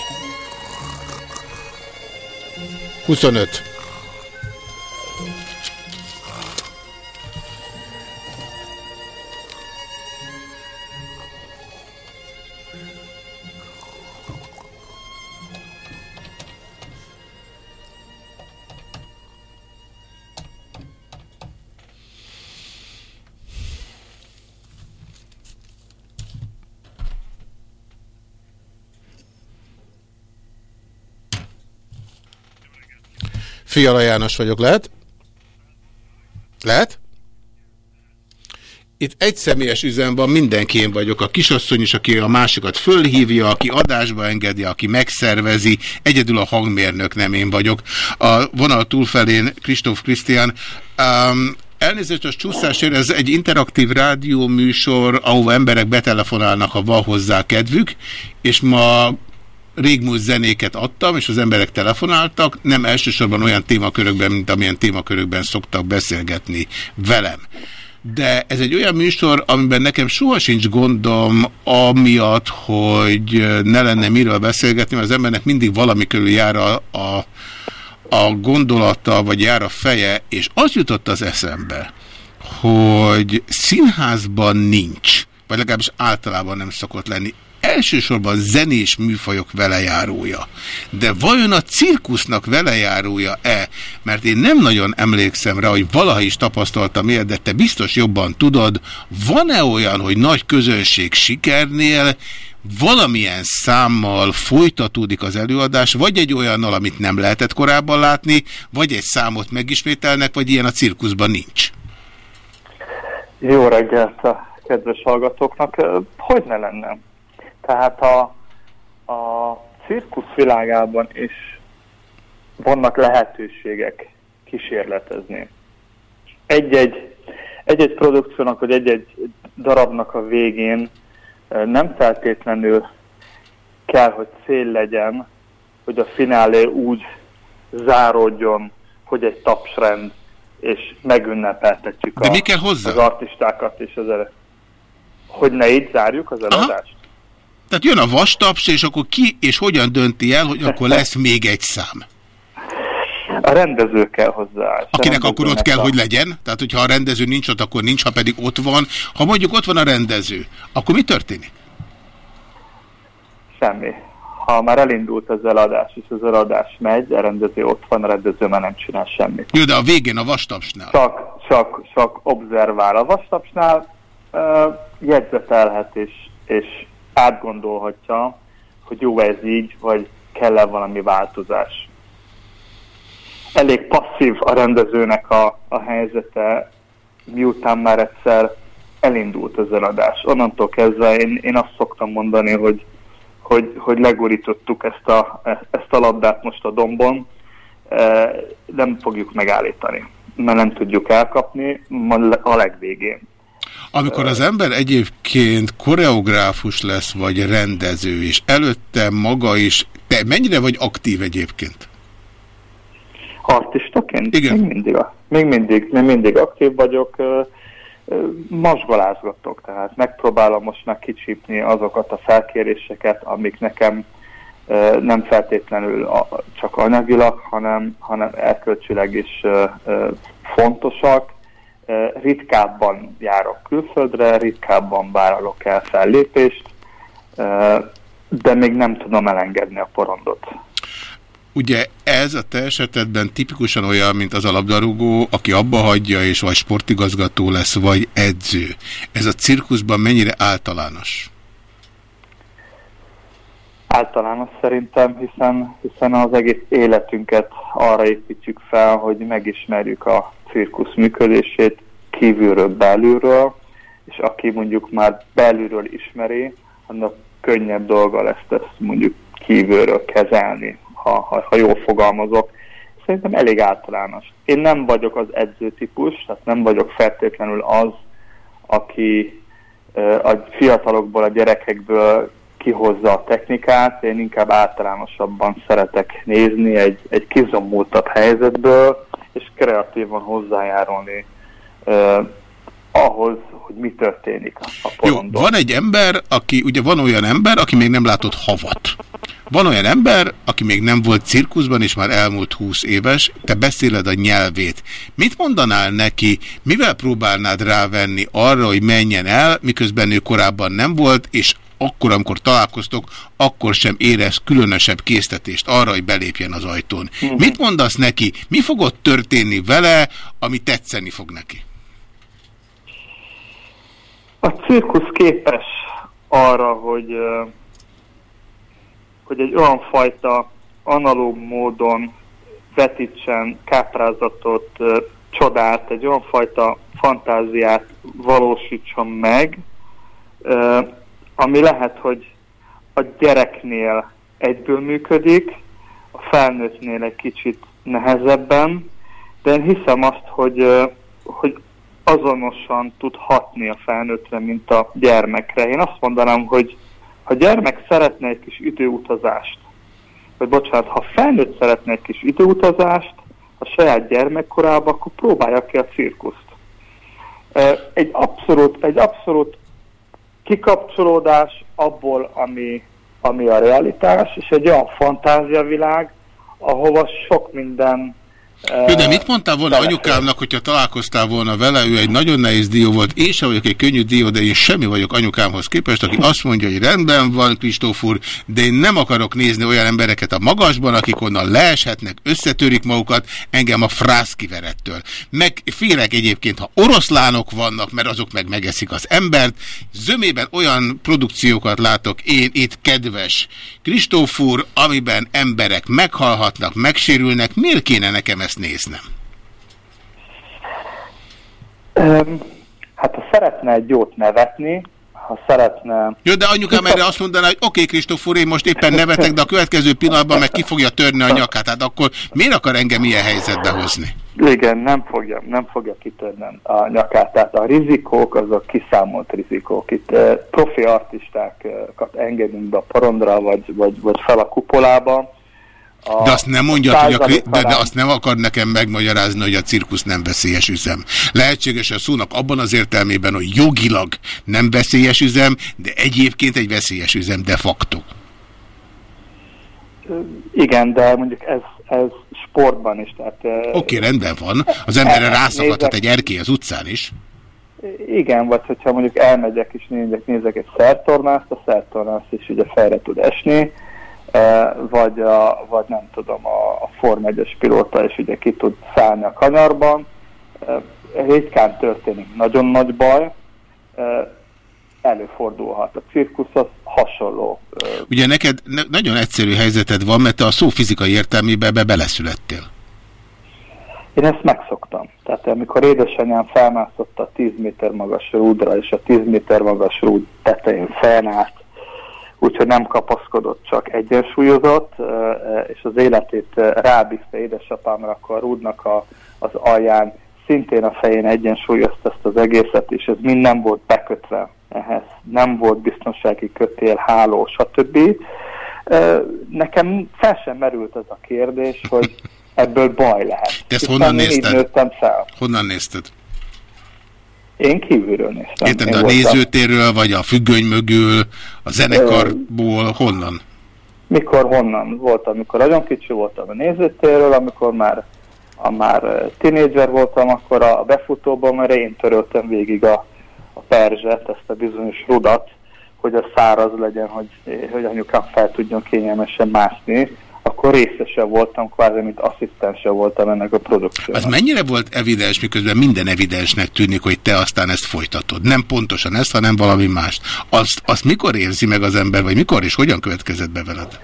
25. Fiala János vagyok, lehet? Lehet? Itt egy személyes üzem van, mindenki én vagyok. A kisasszony is, aki a másikat fölhívja, aki adásba engedi, aki megszervezi. Egyedül a hangmérnök nem én vagyok. A vonal túlfelén Kristóf Krisztián. Um, Elnézést, a csúszásért, ez egy interaktív rádió műsor, ahova emberek betelefonálnak, ha van hozzá kedvük, és ma régmúlt zenéket adtam, és az emberek telefonáltak, nem elsősorban olyan témakörökben, mint amilyen témakörökben szoktak beszélgetni velem. De ez egy olyan műsor, amiben nekem soha sincs gondom amiatt, hogy ne lenne miről beszélgetni, mert az embernek mindig valami körül jár a, a, a gondolata, vagy jár a feje, és az jutott az eszembe, hogy színházban nincs, vagy legalábbis általában nem szokott lenni elsősorban zenés műfajok velejárója. De vajon a cirkusznak velejárója-e? Mert én nem nagyon emlékszem rá, hogy valaha is tapasztaltam ilyet, de te biztos jobban tudod, van-e olyan, hogy nagy közönség sikernél valamilyen számmal folytatódik az előadás, vagy egy olyannal, amit nem lehetett korábban látni, vagy egy számot megismételnek, vagy ilyen a cirkuszban nincs? Jó reggelt a kedves hallgatóknak. Hogy ne lenne? Tehát a, a cirkusz világában is vannak lehetőségek kísérletezni. Egy-egy, egy-egy produkciónak, vagy egy-egy darabnak a végén nem feltétlenül kell, hogy cél legyen, hogy a finálé úgy záródjon, hogy egy tapsrend, és megünnepeltetjük De a, mi kell hozzá? az artistákat és az ele... Hogy ne így zárjuk az előadást? Tehát jön a vastaps, és akkor ki és hogyan dönti el, hogy akkor lesz még egy szám? A rendező kell hozzá. Akinek akkor ott kell, hogy legyen? Tehát, hogyha a rendező nincs ott, akkor nincs, ha pedig ott van. Ha mondjuk ott van a rendező, akkor mi történik? Semmi. Ha már elindult az eladás, és az eladás megy, a rendező ott van, a rendező már nem csinál semmit. Jó, de a végén a vastapsnál. Csak, csak, csak observál a vastapsnál, uh, jegyzetelhet és, és átgondolhatja, hogy jó ez így, vagy kell-e valami változás. Elég passzív a rendezőnek a, a helyzete, miután már egyszer elindult az eladás. Onnantól kezdve én, én azt szoktam mondani, hogy, hogy, hogy legurítottuk ezt a, ezt a labdát most a dombon, e, nem fogjuk megállítani, mert nem tudjuk elkapni a legvégén. Amikor az ember egyébként koreográfus lesz, vagy rendező, és előtte maga is, te mennyire vagy aktív egyébként? Artistaként? Igen. Még mindig, még mindig, még mindig aktív vagyok, masgalázgatok, tehát megpróbálom most már kicsípni azokat a felkéréseket, amik nekem nem feltétlenül csak anyagilag, hanem, hanem erkölcsileg is fontosak, ritkábban járok külföldre, ritkábban vállalok el fellépést, de még nem tudom elengedni a porondot. Ugye ez a te esetedben tipikusan olyan, mint az a labdarúgó, aki abba hagyja, és vagy sportigazgató lesz, vagy edző. Ez a cirkuszban mennyire általános? Általános szerintem, hiszen, hiszen az egész életünket arra építjük fel, hogy megismerjük a cirkusz működését kívülről, belülről, és aki mondjuk már belülről ismeri, annak könnyebb dolga lesz ezt mondjuk kívülről kezelni, ha, ha, ha jól fogalmazok. Szerintem elég általános. Én nem vagyok az edzőtípus, tehát nem vagyok feltétlenül az, aki a fiatalokból, a gyerekekből kihozza a technikát, én inkább általánosabban szeretek nézni egy, egy kizomultabb helyzetből, és kreatívan hozzájárulni uh, ahhoz, hogy mi történik a porondon. Jó, van egy ember, aki, ugye van olyan ember, aki még nem látott havat. Van olyan ember, aki még nem volt cirkuszban, és már elmúlt húsz éves, te beszéled a nyelvét. Mit mondanál neki, mivel próbálnád rávenni arra, hogy menjen el, miközben ő korábban nem volt, és akkor, amikor találkoztok, akkor sem érez különösebb késztetést arra, hogy belépjen az ajtón. Uh -huh. Mit mondasz neki? Mi fog ott történni vele, ami tetszeni fog neki? A cirkusz képes arra, hogy, hogy egy olyan fajta analóg módon vetítsen káprázatot, csodát, egy olyan fajta fantáziát valósítson meg, ami lehet, hogy a gyereknél egyből működik, a felnőttnél egy kicsit nehezebben, de én hiszem azt, hogy, hogy azonosan tud hatni a felnőttre, mint a gyermekre. Én azt mondanám, hogy ha gyermek szeretne egy kis időutazást, vagy bocsánat, ha felnőtt szeretne egy kis időutazást a saját gyermekkorába, akkor próbálja ki a cirkuszt. Egy abszolút, egy abszolút kikapcsolódás abból, ami, ami a realitás, és egy olyan fantáziavilág, ahova sok minden Jó, de mit mondtál volna anyukámnak, hogyha találkoztál volna vele, ő egy nagyon nehéz dió volt, én sem vagyok egy könnyű dió, de én semmi vagyok anyukámhoz képest, aki azt mondja, hogy rendben van, Kristóf úr, de én nem akarok nézni olyan embereket a magasban, akik onnan leeshetnek, összetörik magukat, engem a frász kiverettől. Meg félek egyébként, ha oroszlánok vannak, mert azok meg megeszik az embert, zömében olyan produkciókat látok én itt, kedves Kristóf úr, amiben emberek meghalhatnak, megsérülnek, miért kéne nekem ezt néznem? Hát ha szeretne egy jót nevetni, ha szeretne... Jó, de anyukám erre azt mondaná, hogy oké, okay, Kristóf úr, én most éppen nevetek, de a következő pillanatban meg ki fogja törni a nyakát. Hát akkor miért akar engem ilyen helyzetbe hozni? Igen, nem fogja, nem fogja kitörni a nyakát. Tehát a rizikók, azok kiszámolt rizikók. Itt eh, profi artistákat engedünk be a porondra, vagy, vagy, vagy fel a kupolába. A De azt nem mondja, hogy a, de, de azt nem akar nekem megmagyarázni, hogy a cirkusz nem veszélyes üzem. Lehetséges a szónak abban az értelmében, hogy jogilag nem veszélyes üzem, de egyébként egy veszélyes üzem de facto. Igen, de mondjuk ez, ez sportban is. Oké, okay, rendben van. Az emberre el- rászakadhat egy erkély az utcán is. Igen, vagy hogyha mondjuk elmegyek és nézek, nézek egy szertornást, a szertornász is ugye fejre tud esni, vagy, a, vagy nem tudom, a, a Form 1-es pilóta is ugye ki tud szállni a kanyarban. Eh, Ritkán történik nagyon nagy baj, eh, előfordulhat. A cirkusz az hasonló. Ugye neked ne, nagyon egyszerű helyzeted van, mert te a szó fizikai értelmében ebbe beleszülettél. Én ezt megszoktam. Tehát amikor édesanyám felmászott a 10 méter magas rúdra, és a 10 méter magas rúd tetején felnállt, úgyhogy nem kapaszkodott, csak egyensúlyozott, és az életét rábízta édesapámra, akkor a rúdnak a, az alján szintén a fején egyensúlyozta ezt az egészet, és ez mind nem volt bekötve ehhez. Nem volt biztonsági kötél, háló, stb. Nekem fel sem merült ez a kérdés, hogy *laughs* ebből baj lehet. Ezt Hiszen honnan így nézted? nőttem fel. Honnan nézted? Én kívülről néztem. Érted, Én de a nézőtérről, vagy a függöny mögül, a zenekarból, honnan? Mikor, honnan voltam, amikor nagyon kicsi voltam a nézőtérről, amikor már, a már tinédzser voltam, akkor a befutóban már én töröltem végig a, a perzset, ezt a bizonyos rudat, hogy a száraz legyen, hogy, hogy anyukám fel tudjon kényelmesen mászni, akkor részese voltam, kvázi, mint asszisztense voltam ennek a produkciónak. Az mennyire volt evidens, miközben minden evidensnek tűnik, hogy te aztán ezt folytatod? Nem pontosan ezt, hanem valami mást. Azt, azt mikor érzi meg az ember, vagy mikor és hogyan következett be veled?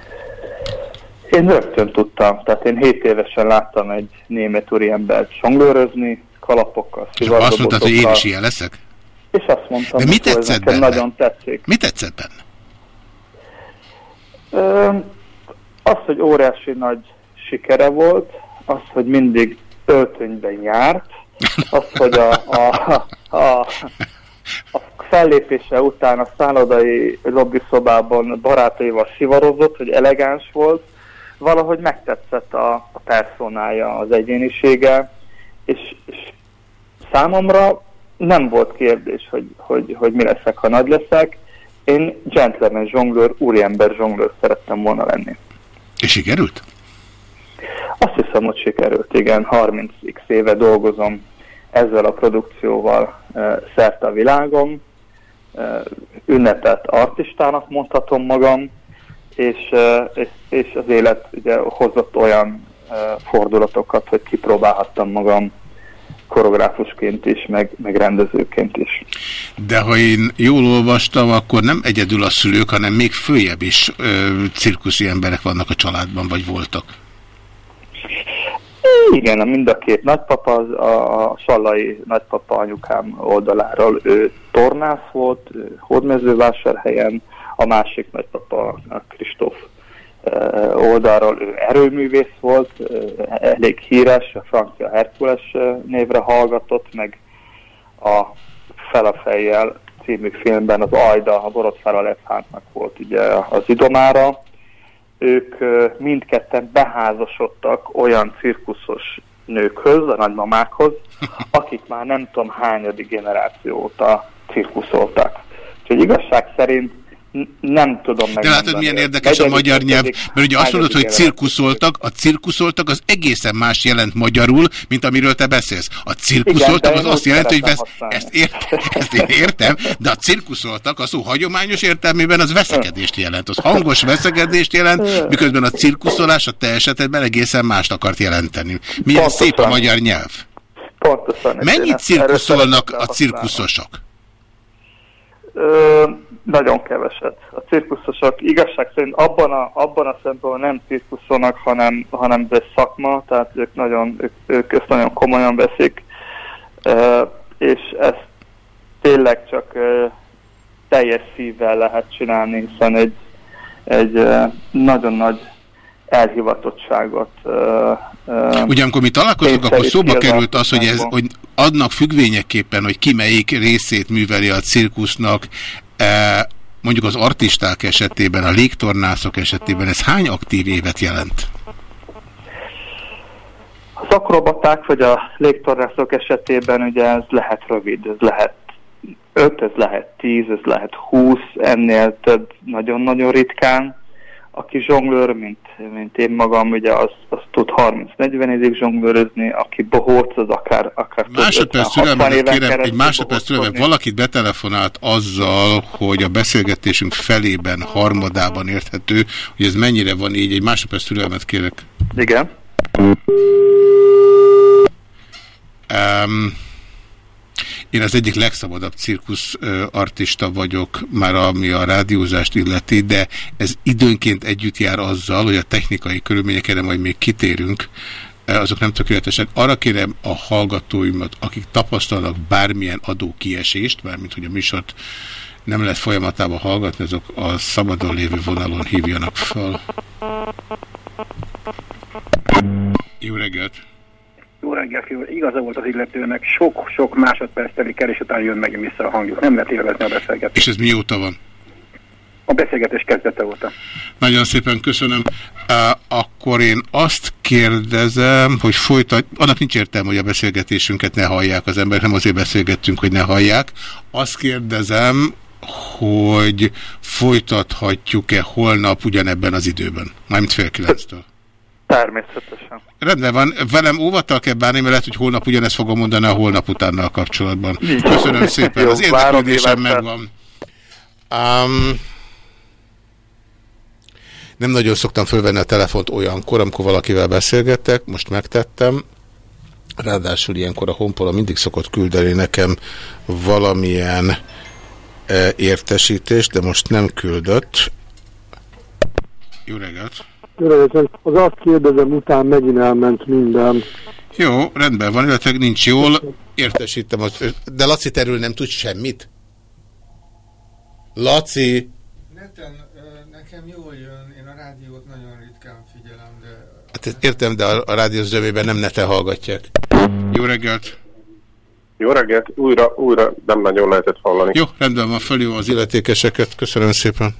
Én rögtön tudtam, tehát én 7 évesen láttam egy német úriembert songlőrözni, kalapokkal, akkor azt mondtad, hogy én is ilyen leszek? és azt mondtam, De mit hogy ez tetszett nekem benne? nagyon tetszik. Mi tetszett benne? Ö, az, hogy óriási nagy sikere volt, az, hogy mindig öltönyben járt, az, hogy a, a, a, a fellépése után a szállodai lobbyszobában barátaival sivarozott, hogy elegáns volt, valahogy megtetszett a, a personája, az egyénisége, és, és számomra nem volt kérdés, hogy, hogy, hogy mi leszek, ha nagy leszek. Én gentleman zsonglőr, úriember zsonglőr szerettem volna lenni. És sikerült? Azt hiszem, hogy sikerült, igen. 30x éve dolgozom ezzel a produkcióval szerte a világon. E, ünnepelt artistának mondhatom magam, és, és, és az élet ugye hozott olyan fordulatokat, hogy kipróbálhattam magam koreográfusként is, meg, meg rendezőként is. De ha én jól olvastam, akkor nem egyedül a szülők, hanem még följebb is ö, cirkuszi emberek vannak a családban, vagy voltak. Igen, a mind a két nagypapa, az a, a Sallai nagypapa anyukám oldaláról ő tornász volt, Hódmezővásárhelyen, a másik nagypapa, a Kristóf oldalról ő erőművész volt, elég híres, a francia Herkules névre hallgatott, meg a Fel a fejjel című filmben az Ajda, a Borotvára Leszhántnak volt ugye az idomára. Ők mindketten beházasodtak olyan cirkuszos nőkhöz, a nagymamákhoz, *laughs* akik már nem tudom hányadik generáció óta cirkuszoltak. Úgyhogy igazság szerint nem tudom De megmondani. látod, milyen érdekes a Negyedik, magyar nyelv, mert ugye azt mondod, hogy cirkuszoltak, a cirkuszoltak az egészen más jelent magyarul, mint amiről te beszélsz. A cirkuszoltak Igen, az de azt jelenti, hogy vesz... ezt, ért... *laughs* ezt én értem, de a cirkuszoltak a szó hagyományos értelmében az veszekedést jelent, az hangos veszekedést jelent, miközben a cirkuszolás a te esetedben egészen mást akart jelenteni. Milyen Pontosan. szép a magyar nyelv. Pontosan. Mennyit cirkuszolnak a használni. Ö, nagyon keveset. A cirkuszosok igazság szerint abban a, abban a szempontból nem cirkuszolnak, hanem, hanem ez egy szakma, tehát ők, nagyon, ők, ők ezt nagyon komolyan veszik, ö, és ezt tényleg csak ö, teljes szívvel lehet csinálni, hiszen egy, egy ö, nagyon nagy elhivatottságot ö, ö, Ugye amikor mi találkoztunk, akkor szóba került az, hogy, ez, hogy adnak függvényeképpen, hogy ki melyik részét műveli a cirkusznak, e, mondjuk az artisták esetében, a légtornászok esetében, ez hány aktív évet jelent? Az akrobaták vagy a légtornászok esetében ugye ez lehet rövid, ez lehet 5, ez lehet 10, ez lehet 20, ennél több nagyon-nagyon ritkán. Aki zsonglőr, mint, mint én magam, ugye az, az tud 30-40 évig zsonglőrözni, aki bohóc, az akár, akár Másodperc 50-60 türelmet kérem, egy másodperc türelmet. Valakit betelefonált azzal, hogy a beszélgetésünk felében, harmadában érthető, hogy ez mennyire van így. Egy másodperc türelmet kérek. Igen. Um, én az egyik legszabadabb cirkusz artista vagyok, már ami a rádiózást illeti, de ez időnként együtt jár azzal, hogy a technikai körülményekre majd még kitérünk, azok nem tökéletesen. Arra kérem a hallgatóimat, akik tapasztalnak bármilyen adókiesést, mármint hogy a műsort nem lehet folyamatában hallgatni, azok a szabadon lévő vonalon hívjanak fel. Jó reggelt! Jó reggelt, jó. Igaza volt az illetőnek, sok-sok másodperc telik el, és utána jön megint vissza a hangjuk. Nem lehet élvezni a beszélgetést. És ez mióta van? A beszélgetés kezdete óta. Nagyon szépen köszönöm. Uh, akkor én azt kérdezem, hogy folytat, annak nincs értelme, hogy a beszélgetésünket ne hallják az emberek, nem azért beszélgettünk, hogy ne hallják. Azt kérdezem, hogy folytathatjuk-e holnap ugyanebben az időben, mármint fél kilenctől. Természetesen. Rendben van, velem óvattal kell bánni, mert lehet, hogy holnap ugyanezt fogom mondani a holnap utánnal kapcsolatban. Így. Köszönöm szépen, Jó, az érdeklődésem megvan. Um, nem nagyon szoktam fölvenni a telefont olyankor, amikor valakivel beszélgettek, most megtettem. Ráadásul ilyenkor a Honpola mindig szokott küldeni nekem valamilyen e, értesítést, de most nem küldött. Jó reggelt! Öregesen, az azt kérdezem, után megint elment minden. Jó, rendben van, illetve nincs jól, értesítem az... De Laci, te erről nem tud semmit? Laci! Neten nekem jól jön, én a rádiót nagyon ritkán figyelem, de Hát értem, de a, a rádió zömében nem neten hallgatják. Jó reggelt! Jó reggelt, újra, újra nem nagyon lehetett hallani. Jó, rendben van, fölhívom az illetékeseket. Köszönöm szépen.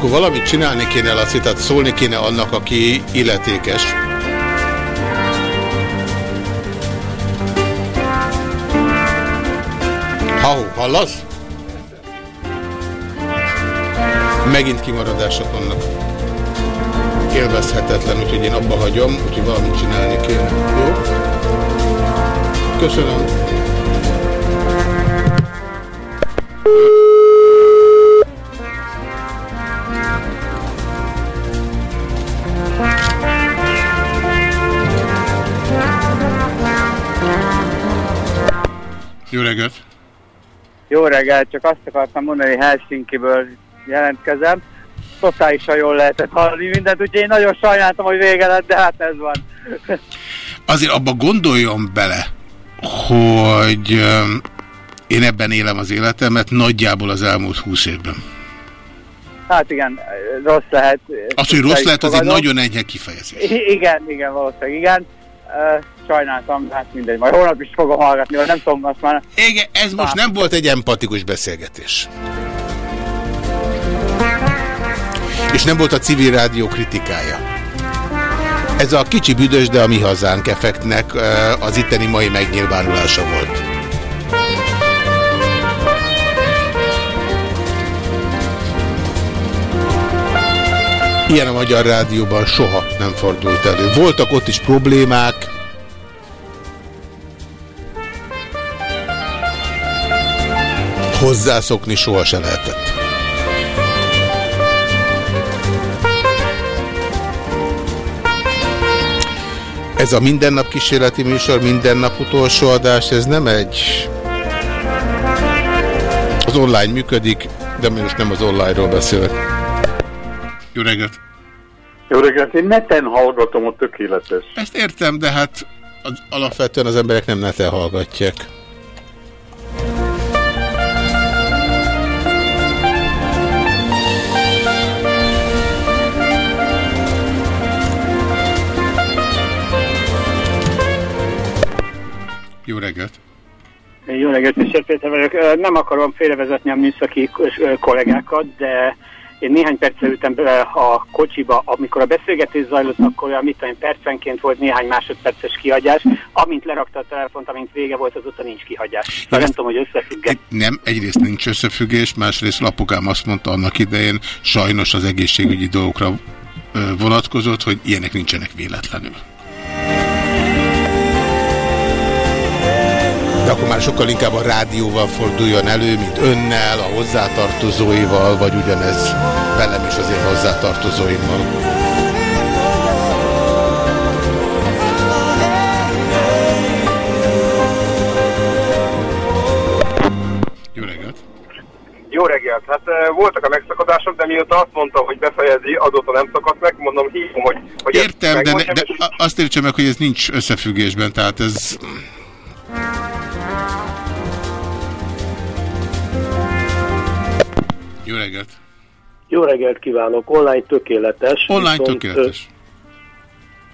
Akkor valamit csinálni kéne, Laci, tehát szólni kéne annak, aki illetékes. Ha, hallasz? Megint kimaradások vannak. Élvezhetetlen, úgyhogy én abba hagyom, úgyhogy valamit csinálni kéne. Jó? Köszönöm. Jó reggelt! Jó reggelt, csak azt akartam mondani, Helsinki-ből jelentkezem. Totálisan jól lehetett hallani mindent, úgyhogy én nagyon sajnáltam, hogy vége lett, de hát ez van. *laughs* Azért abba gondoljon bele, hogy én ebben élem az életemet nagyjából az elmúlt húsz évben. Hát igen, rossz lehet. Az, hogy rossz lehet, az egy nagyon enyhe kifejezés. I- Igen, igen, valószínűleg igen. Uh, sajnáltam, hát mindegy, majd holnap is fogom hallgatni, vagy nem tudom, azt már... Igen, ez most nem volt egy empatikus beszélgetés. És nem volt a civil rádió kritikája. Ez a kicsi büdös, de a mi hazánk effektnek ö, az itteni mai megnyilvánulása volt. Ilyen a Magyar Rádióban soha nem fordult elő. Voltak ott is problémák, hozzászokni soha se lehetett. Ez a mindennap kísérleti műsor, mindennap utolsó adás, ez nem egy... Az online működik, de most nem az online-ról beszélek. Jó reggelt! Jó reggelt, én neten hallgatom a tökéletes. Ezt értem, de hát alapvetően az emberek nem neten hallgatják. Jó reggelt! Jó reggelt, Mr. Péter vagyok. Nem akarom félrevezetni a műszaki kollégákat, de én néhány perccel ültem bele a kocsiba, amikor a beszélgetés zajlott, akkor olyan, mit tudom, én, percenként volt néhány másodperces kihagyás. Amint lerakta a telefont, amint vége volt, azóta nincs kihagyás. Nem tudom, hogy összefügg Nem, egyrészt nincs összefüggés, másrészt lapokám azt mondta annak idején, sajnos az egészségügyi dolgokra vonatkozott, hogy ilyenek nincsenek véletlenül. Akkor már sokkal inkább a rádióval forduljon elő, mint önnel, a hozzátartozóival, vagy ugyanez velem is az én hozzátartozóimmal. Jó reggelt! Jó reggelt! Hát eh, voltak a megszakadások, de mióta azt mondta, hogy befejezi, azóta nem szakadt meg, mondom, hívom, hogy... hogy Értem, de, ne, de és- azt értsem meg, hogy ez nincs összefüggésben, tehát ez... Jó reggelt! Jó reggelt kívánok, online tökéletes. Online viszont, tökéletes.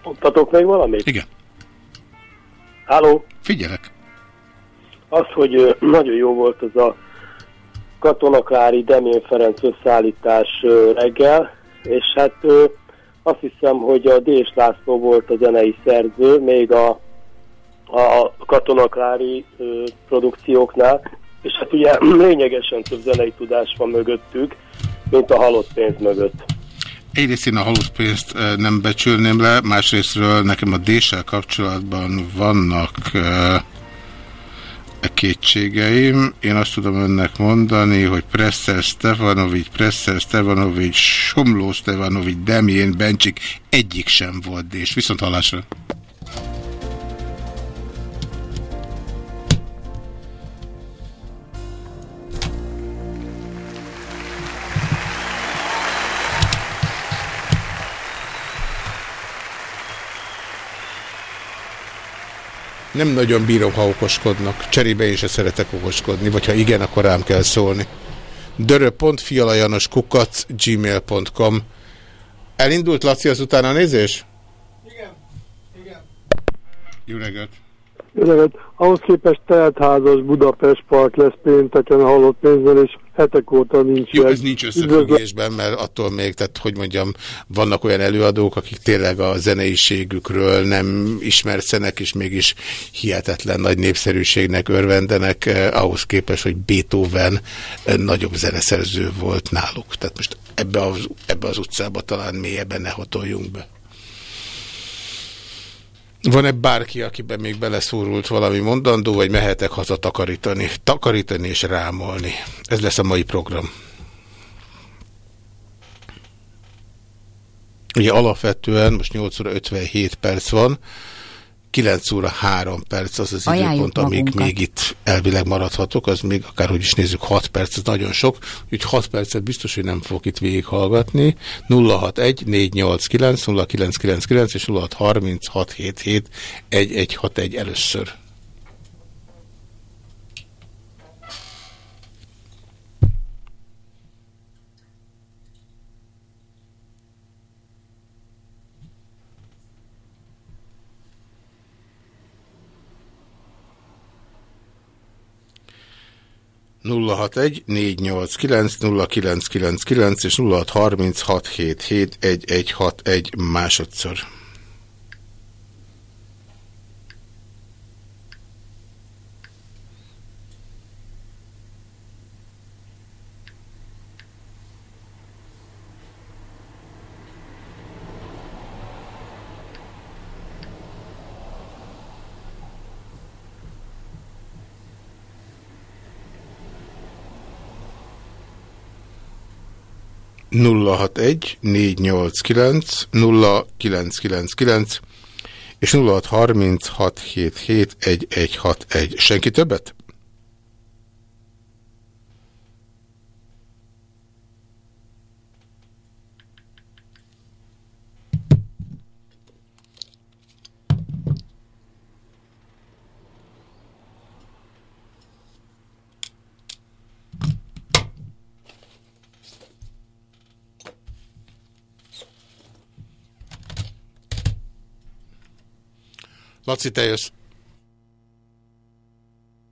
Mondhatok még valamit? Igen. Háló? Figyelek. Az, hogy nagyon jó volt az a katonaklári Demén Ferenc összeállítás reggel, és hát azt hiszem, hogy a Dés László volt a zenei szerző, még a katonaklári ö, produkcióknál, és hát ugye *clears throat* lényegesen több zenei tudás van mögöttük, mint a halott pénz mögött. Egyrészt én a halott pénzt nem becsülném le, másrésztről nekem a déssel kapcsolatban vannak eh, kétségeim. Én azt tudom önnek mondani, hogy Presser Stefanovics, Presser Stefanovics, Somló Stefanovics, Demjén, Bencsik egyik sem volt dés. Viszont hallásra. Nem nagyon bírom, ha okoskodnak. Cserébe én se szeretek okoskodni, vagy ha igen, akkor rám kell szólni. dörö.fialajanos kukac gmail.com Elindult Laci az utána nézés? Igen. Igen. Jó reggelt. Jó reggelt. Ahhoz képest teltházas Budapest Park lesz pénteken a halott pénzzel, és hetek óta nincs Jó, ez nincs összefüggésben, mert attól még, tehát hogy mondjam, vannak olyan előadók, akik tényleg a zeneiségükről nem ismerszenek, és mégis hihetetlen nagy népszerűségnek örvendenek, eh, ahhoz képest, hogy Beethoven eh, nagyobb zeneszerző volt náluk. Tehát most ebbe az, ebbe az utcába talán mélyebben ne hatoljunk be. Van-e bárki, akiben még beleszúrult valami mondandó, vagy mehetek haza takarítani? Takarítani és rámolni. Ez lesz a mai program. Ugye alapvetően most 8 óra 57 perc van, 9 óra 3 perc az az Ajánljuk időpont, amíg magunkat. még itt elvileg maradhatok, az még akárhogy is nézzük 6 perc, ez nagyon sok, úgyhogy 6 percet biztos, hogy nem fogok itt végighallgatni. 061 489 0999 és 063677 1161 először. 061-489-0999 és 0636771161 másodszor. 061 489 0999 és 0636771161. Senki többet? Laci, te jössz.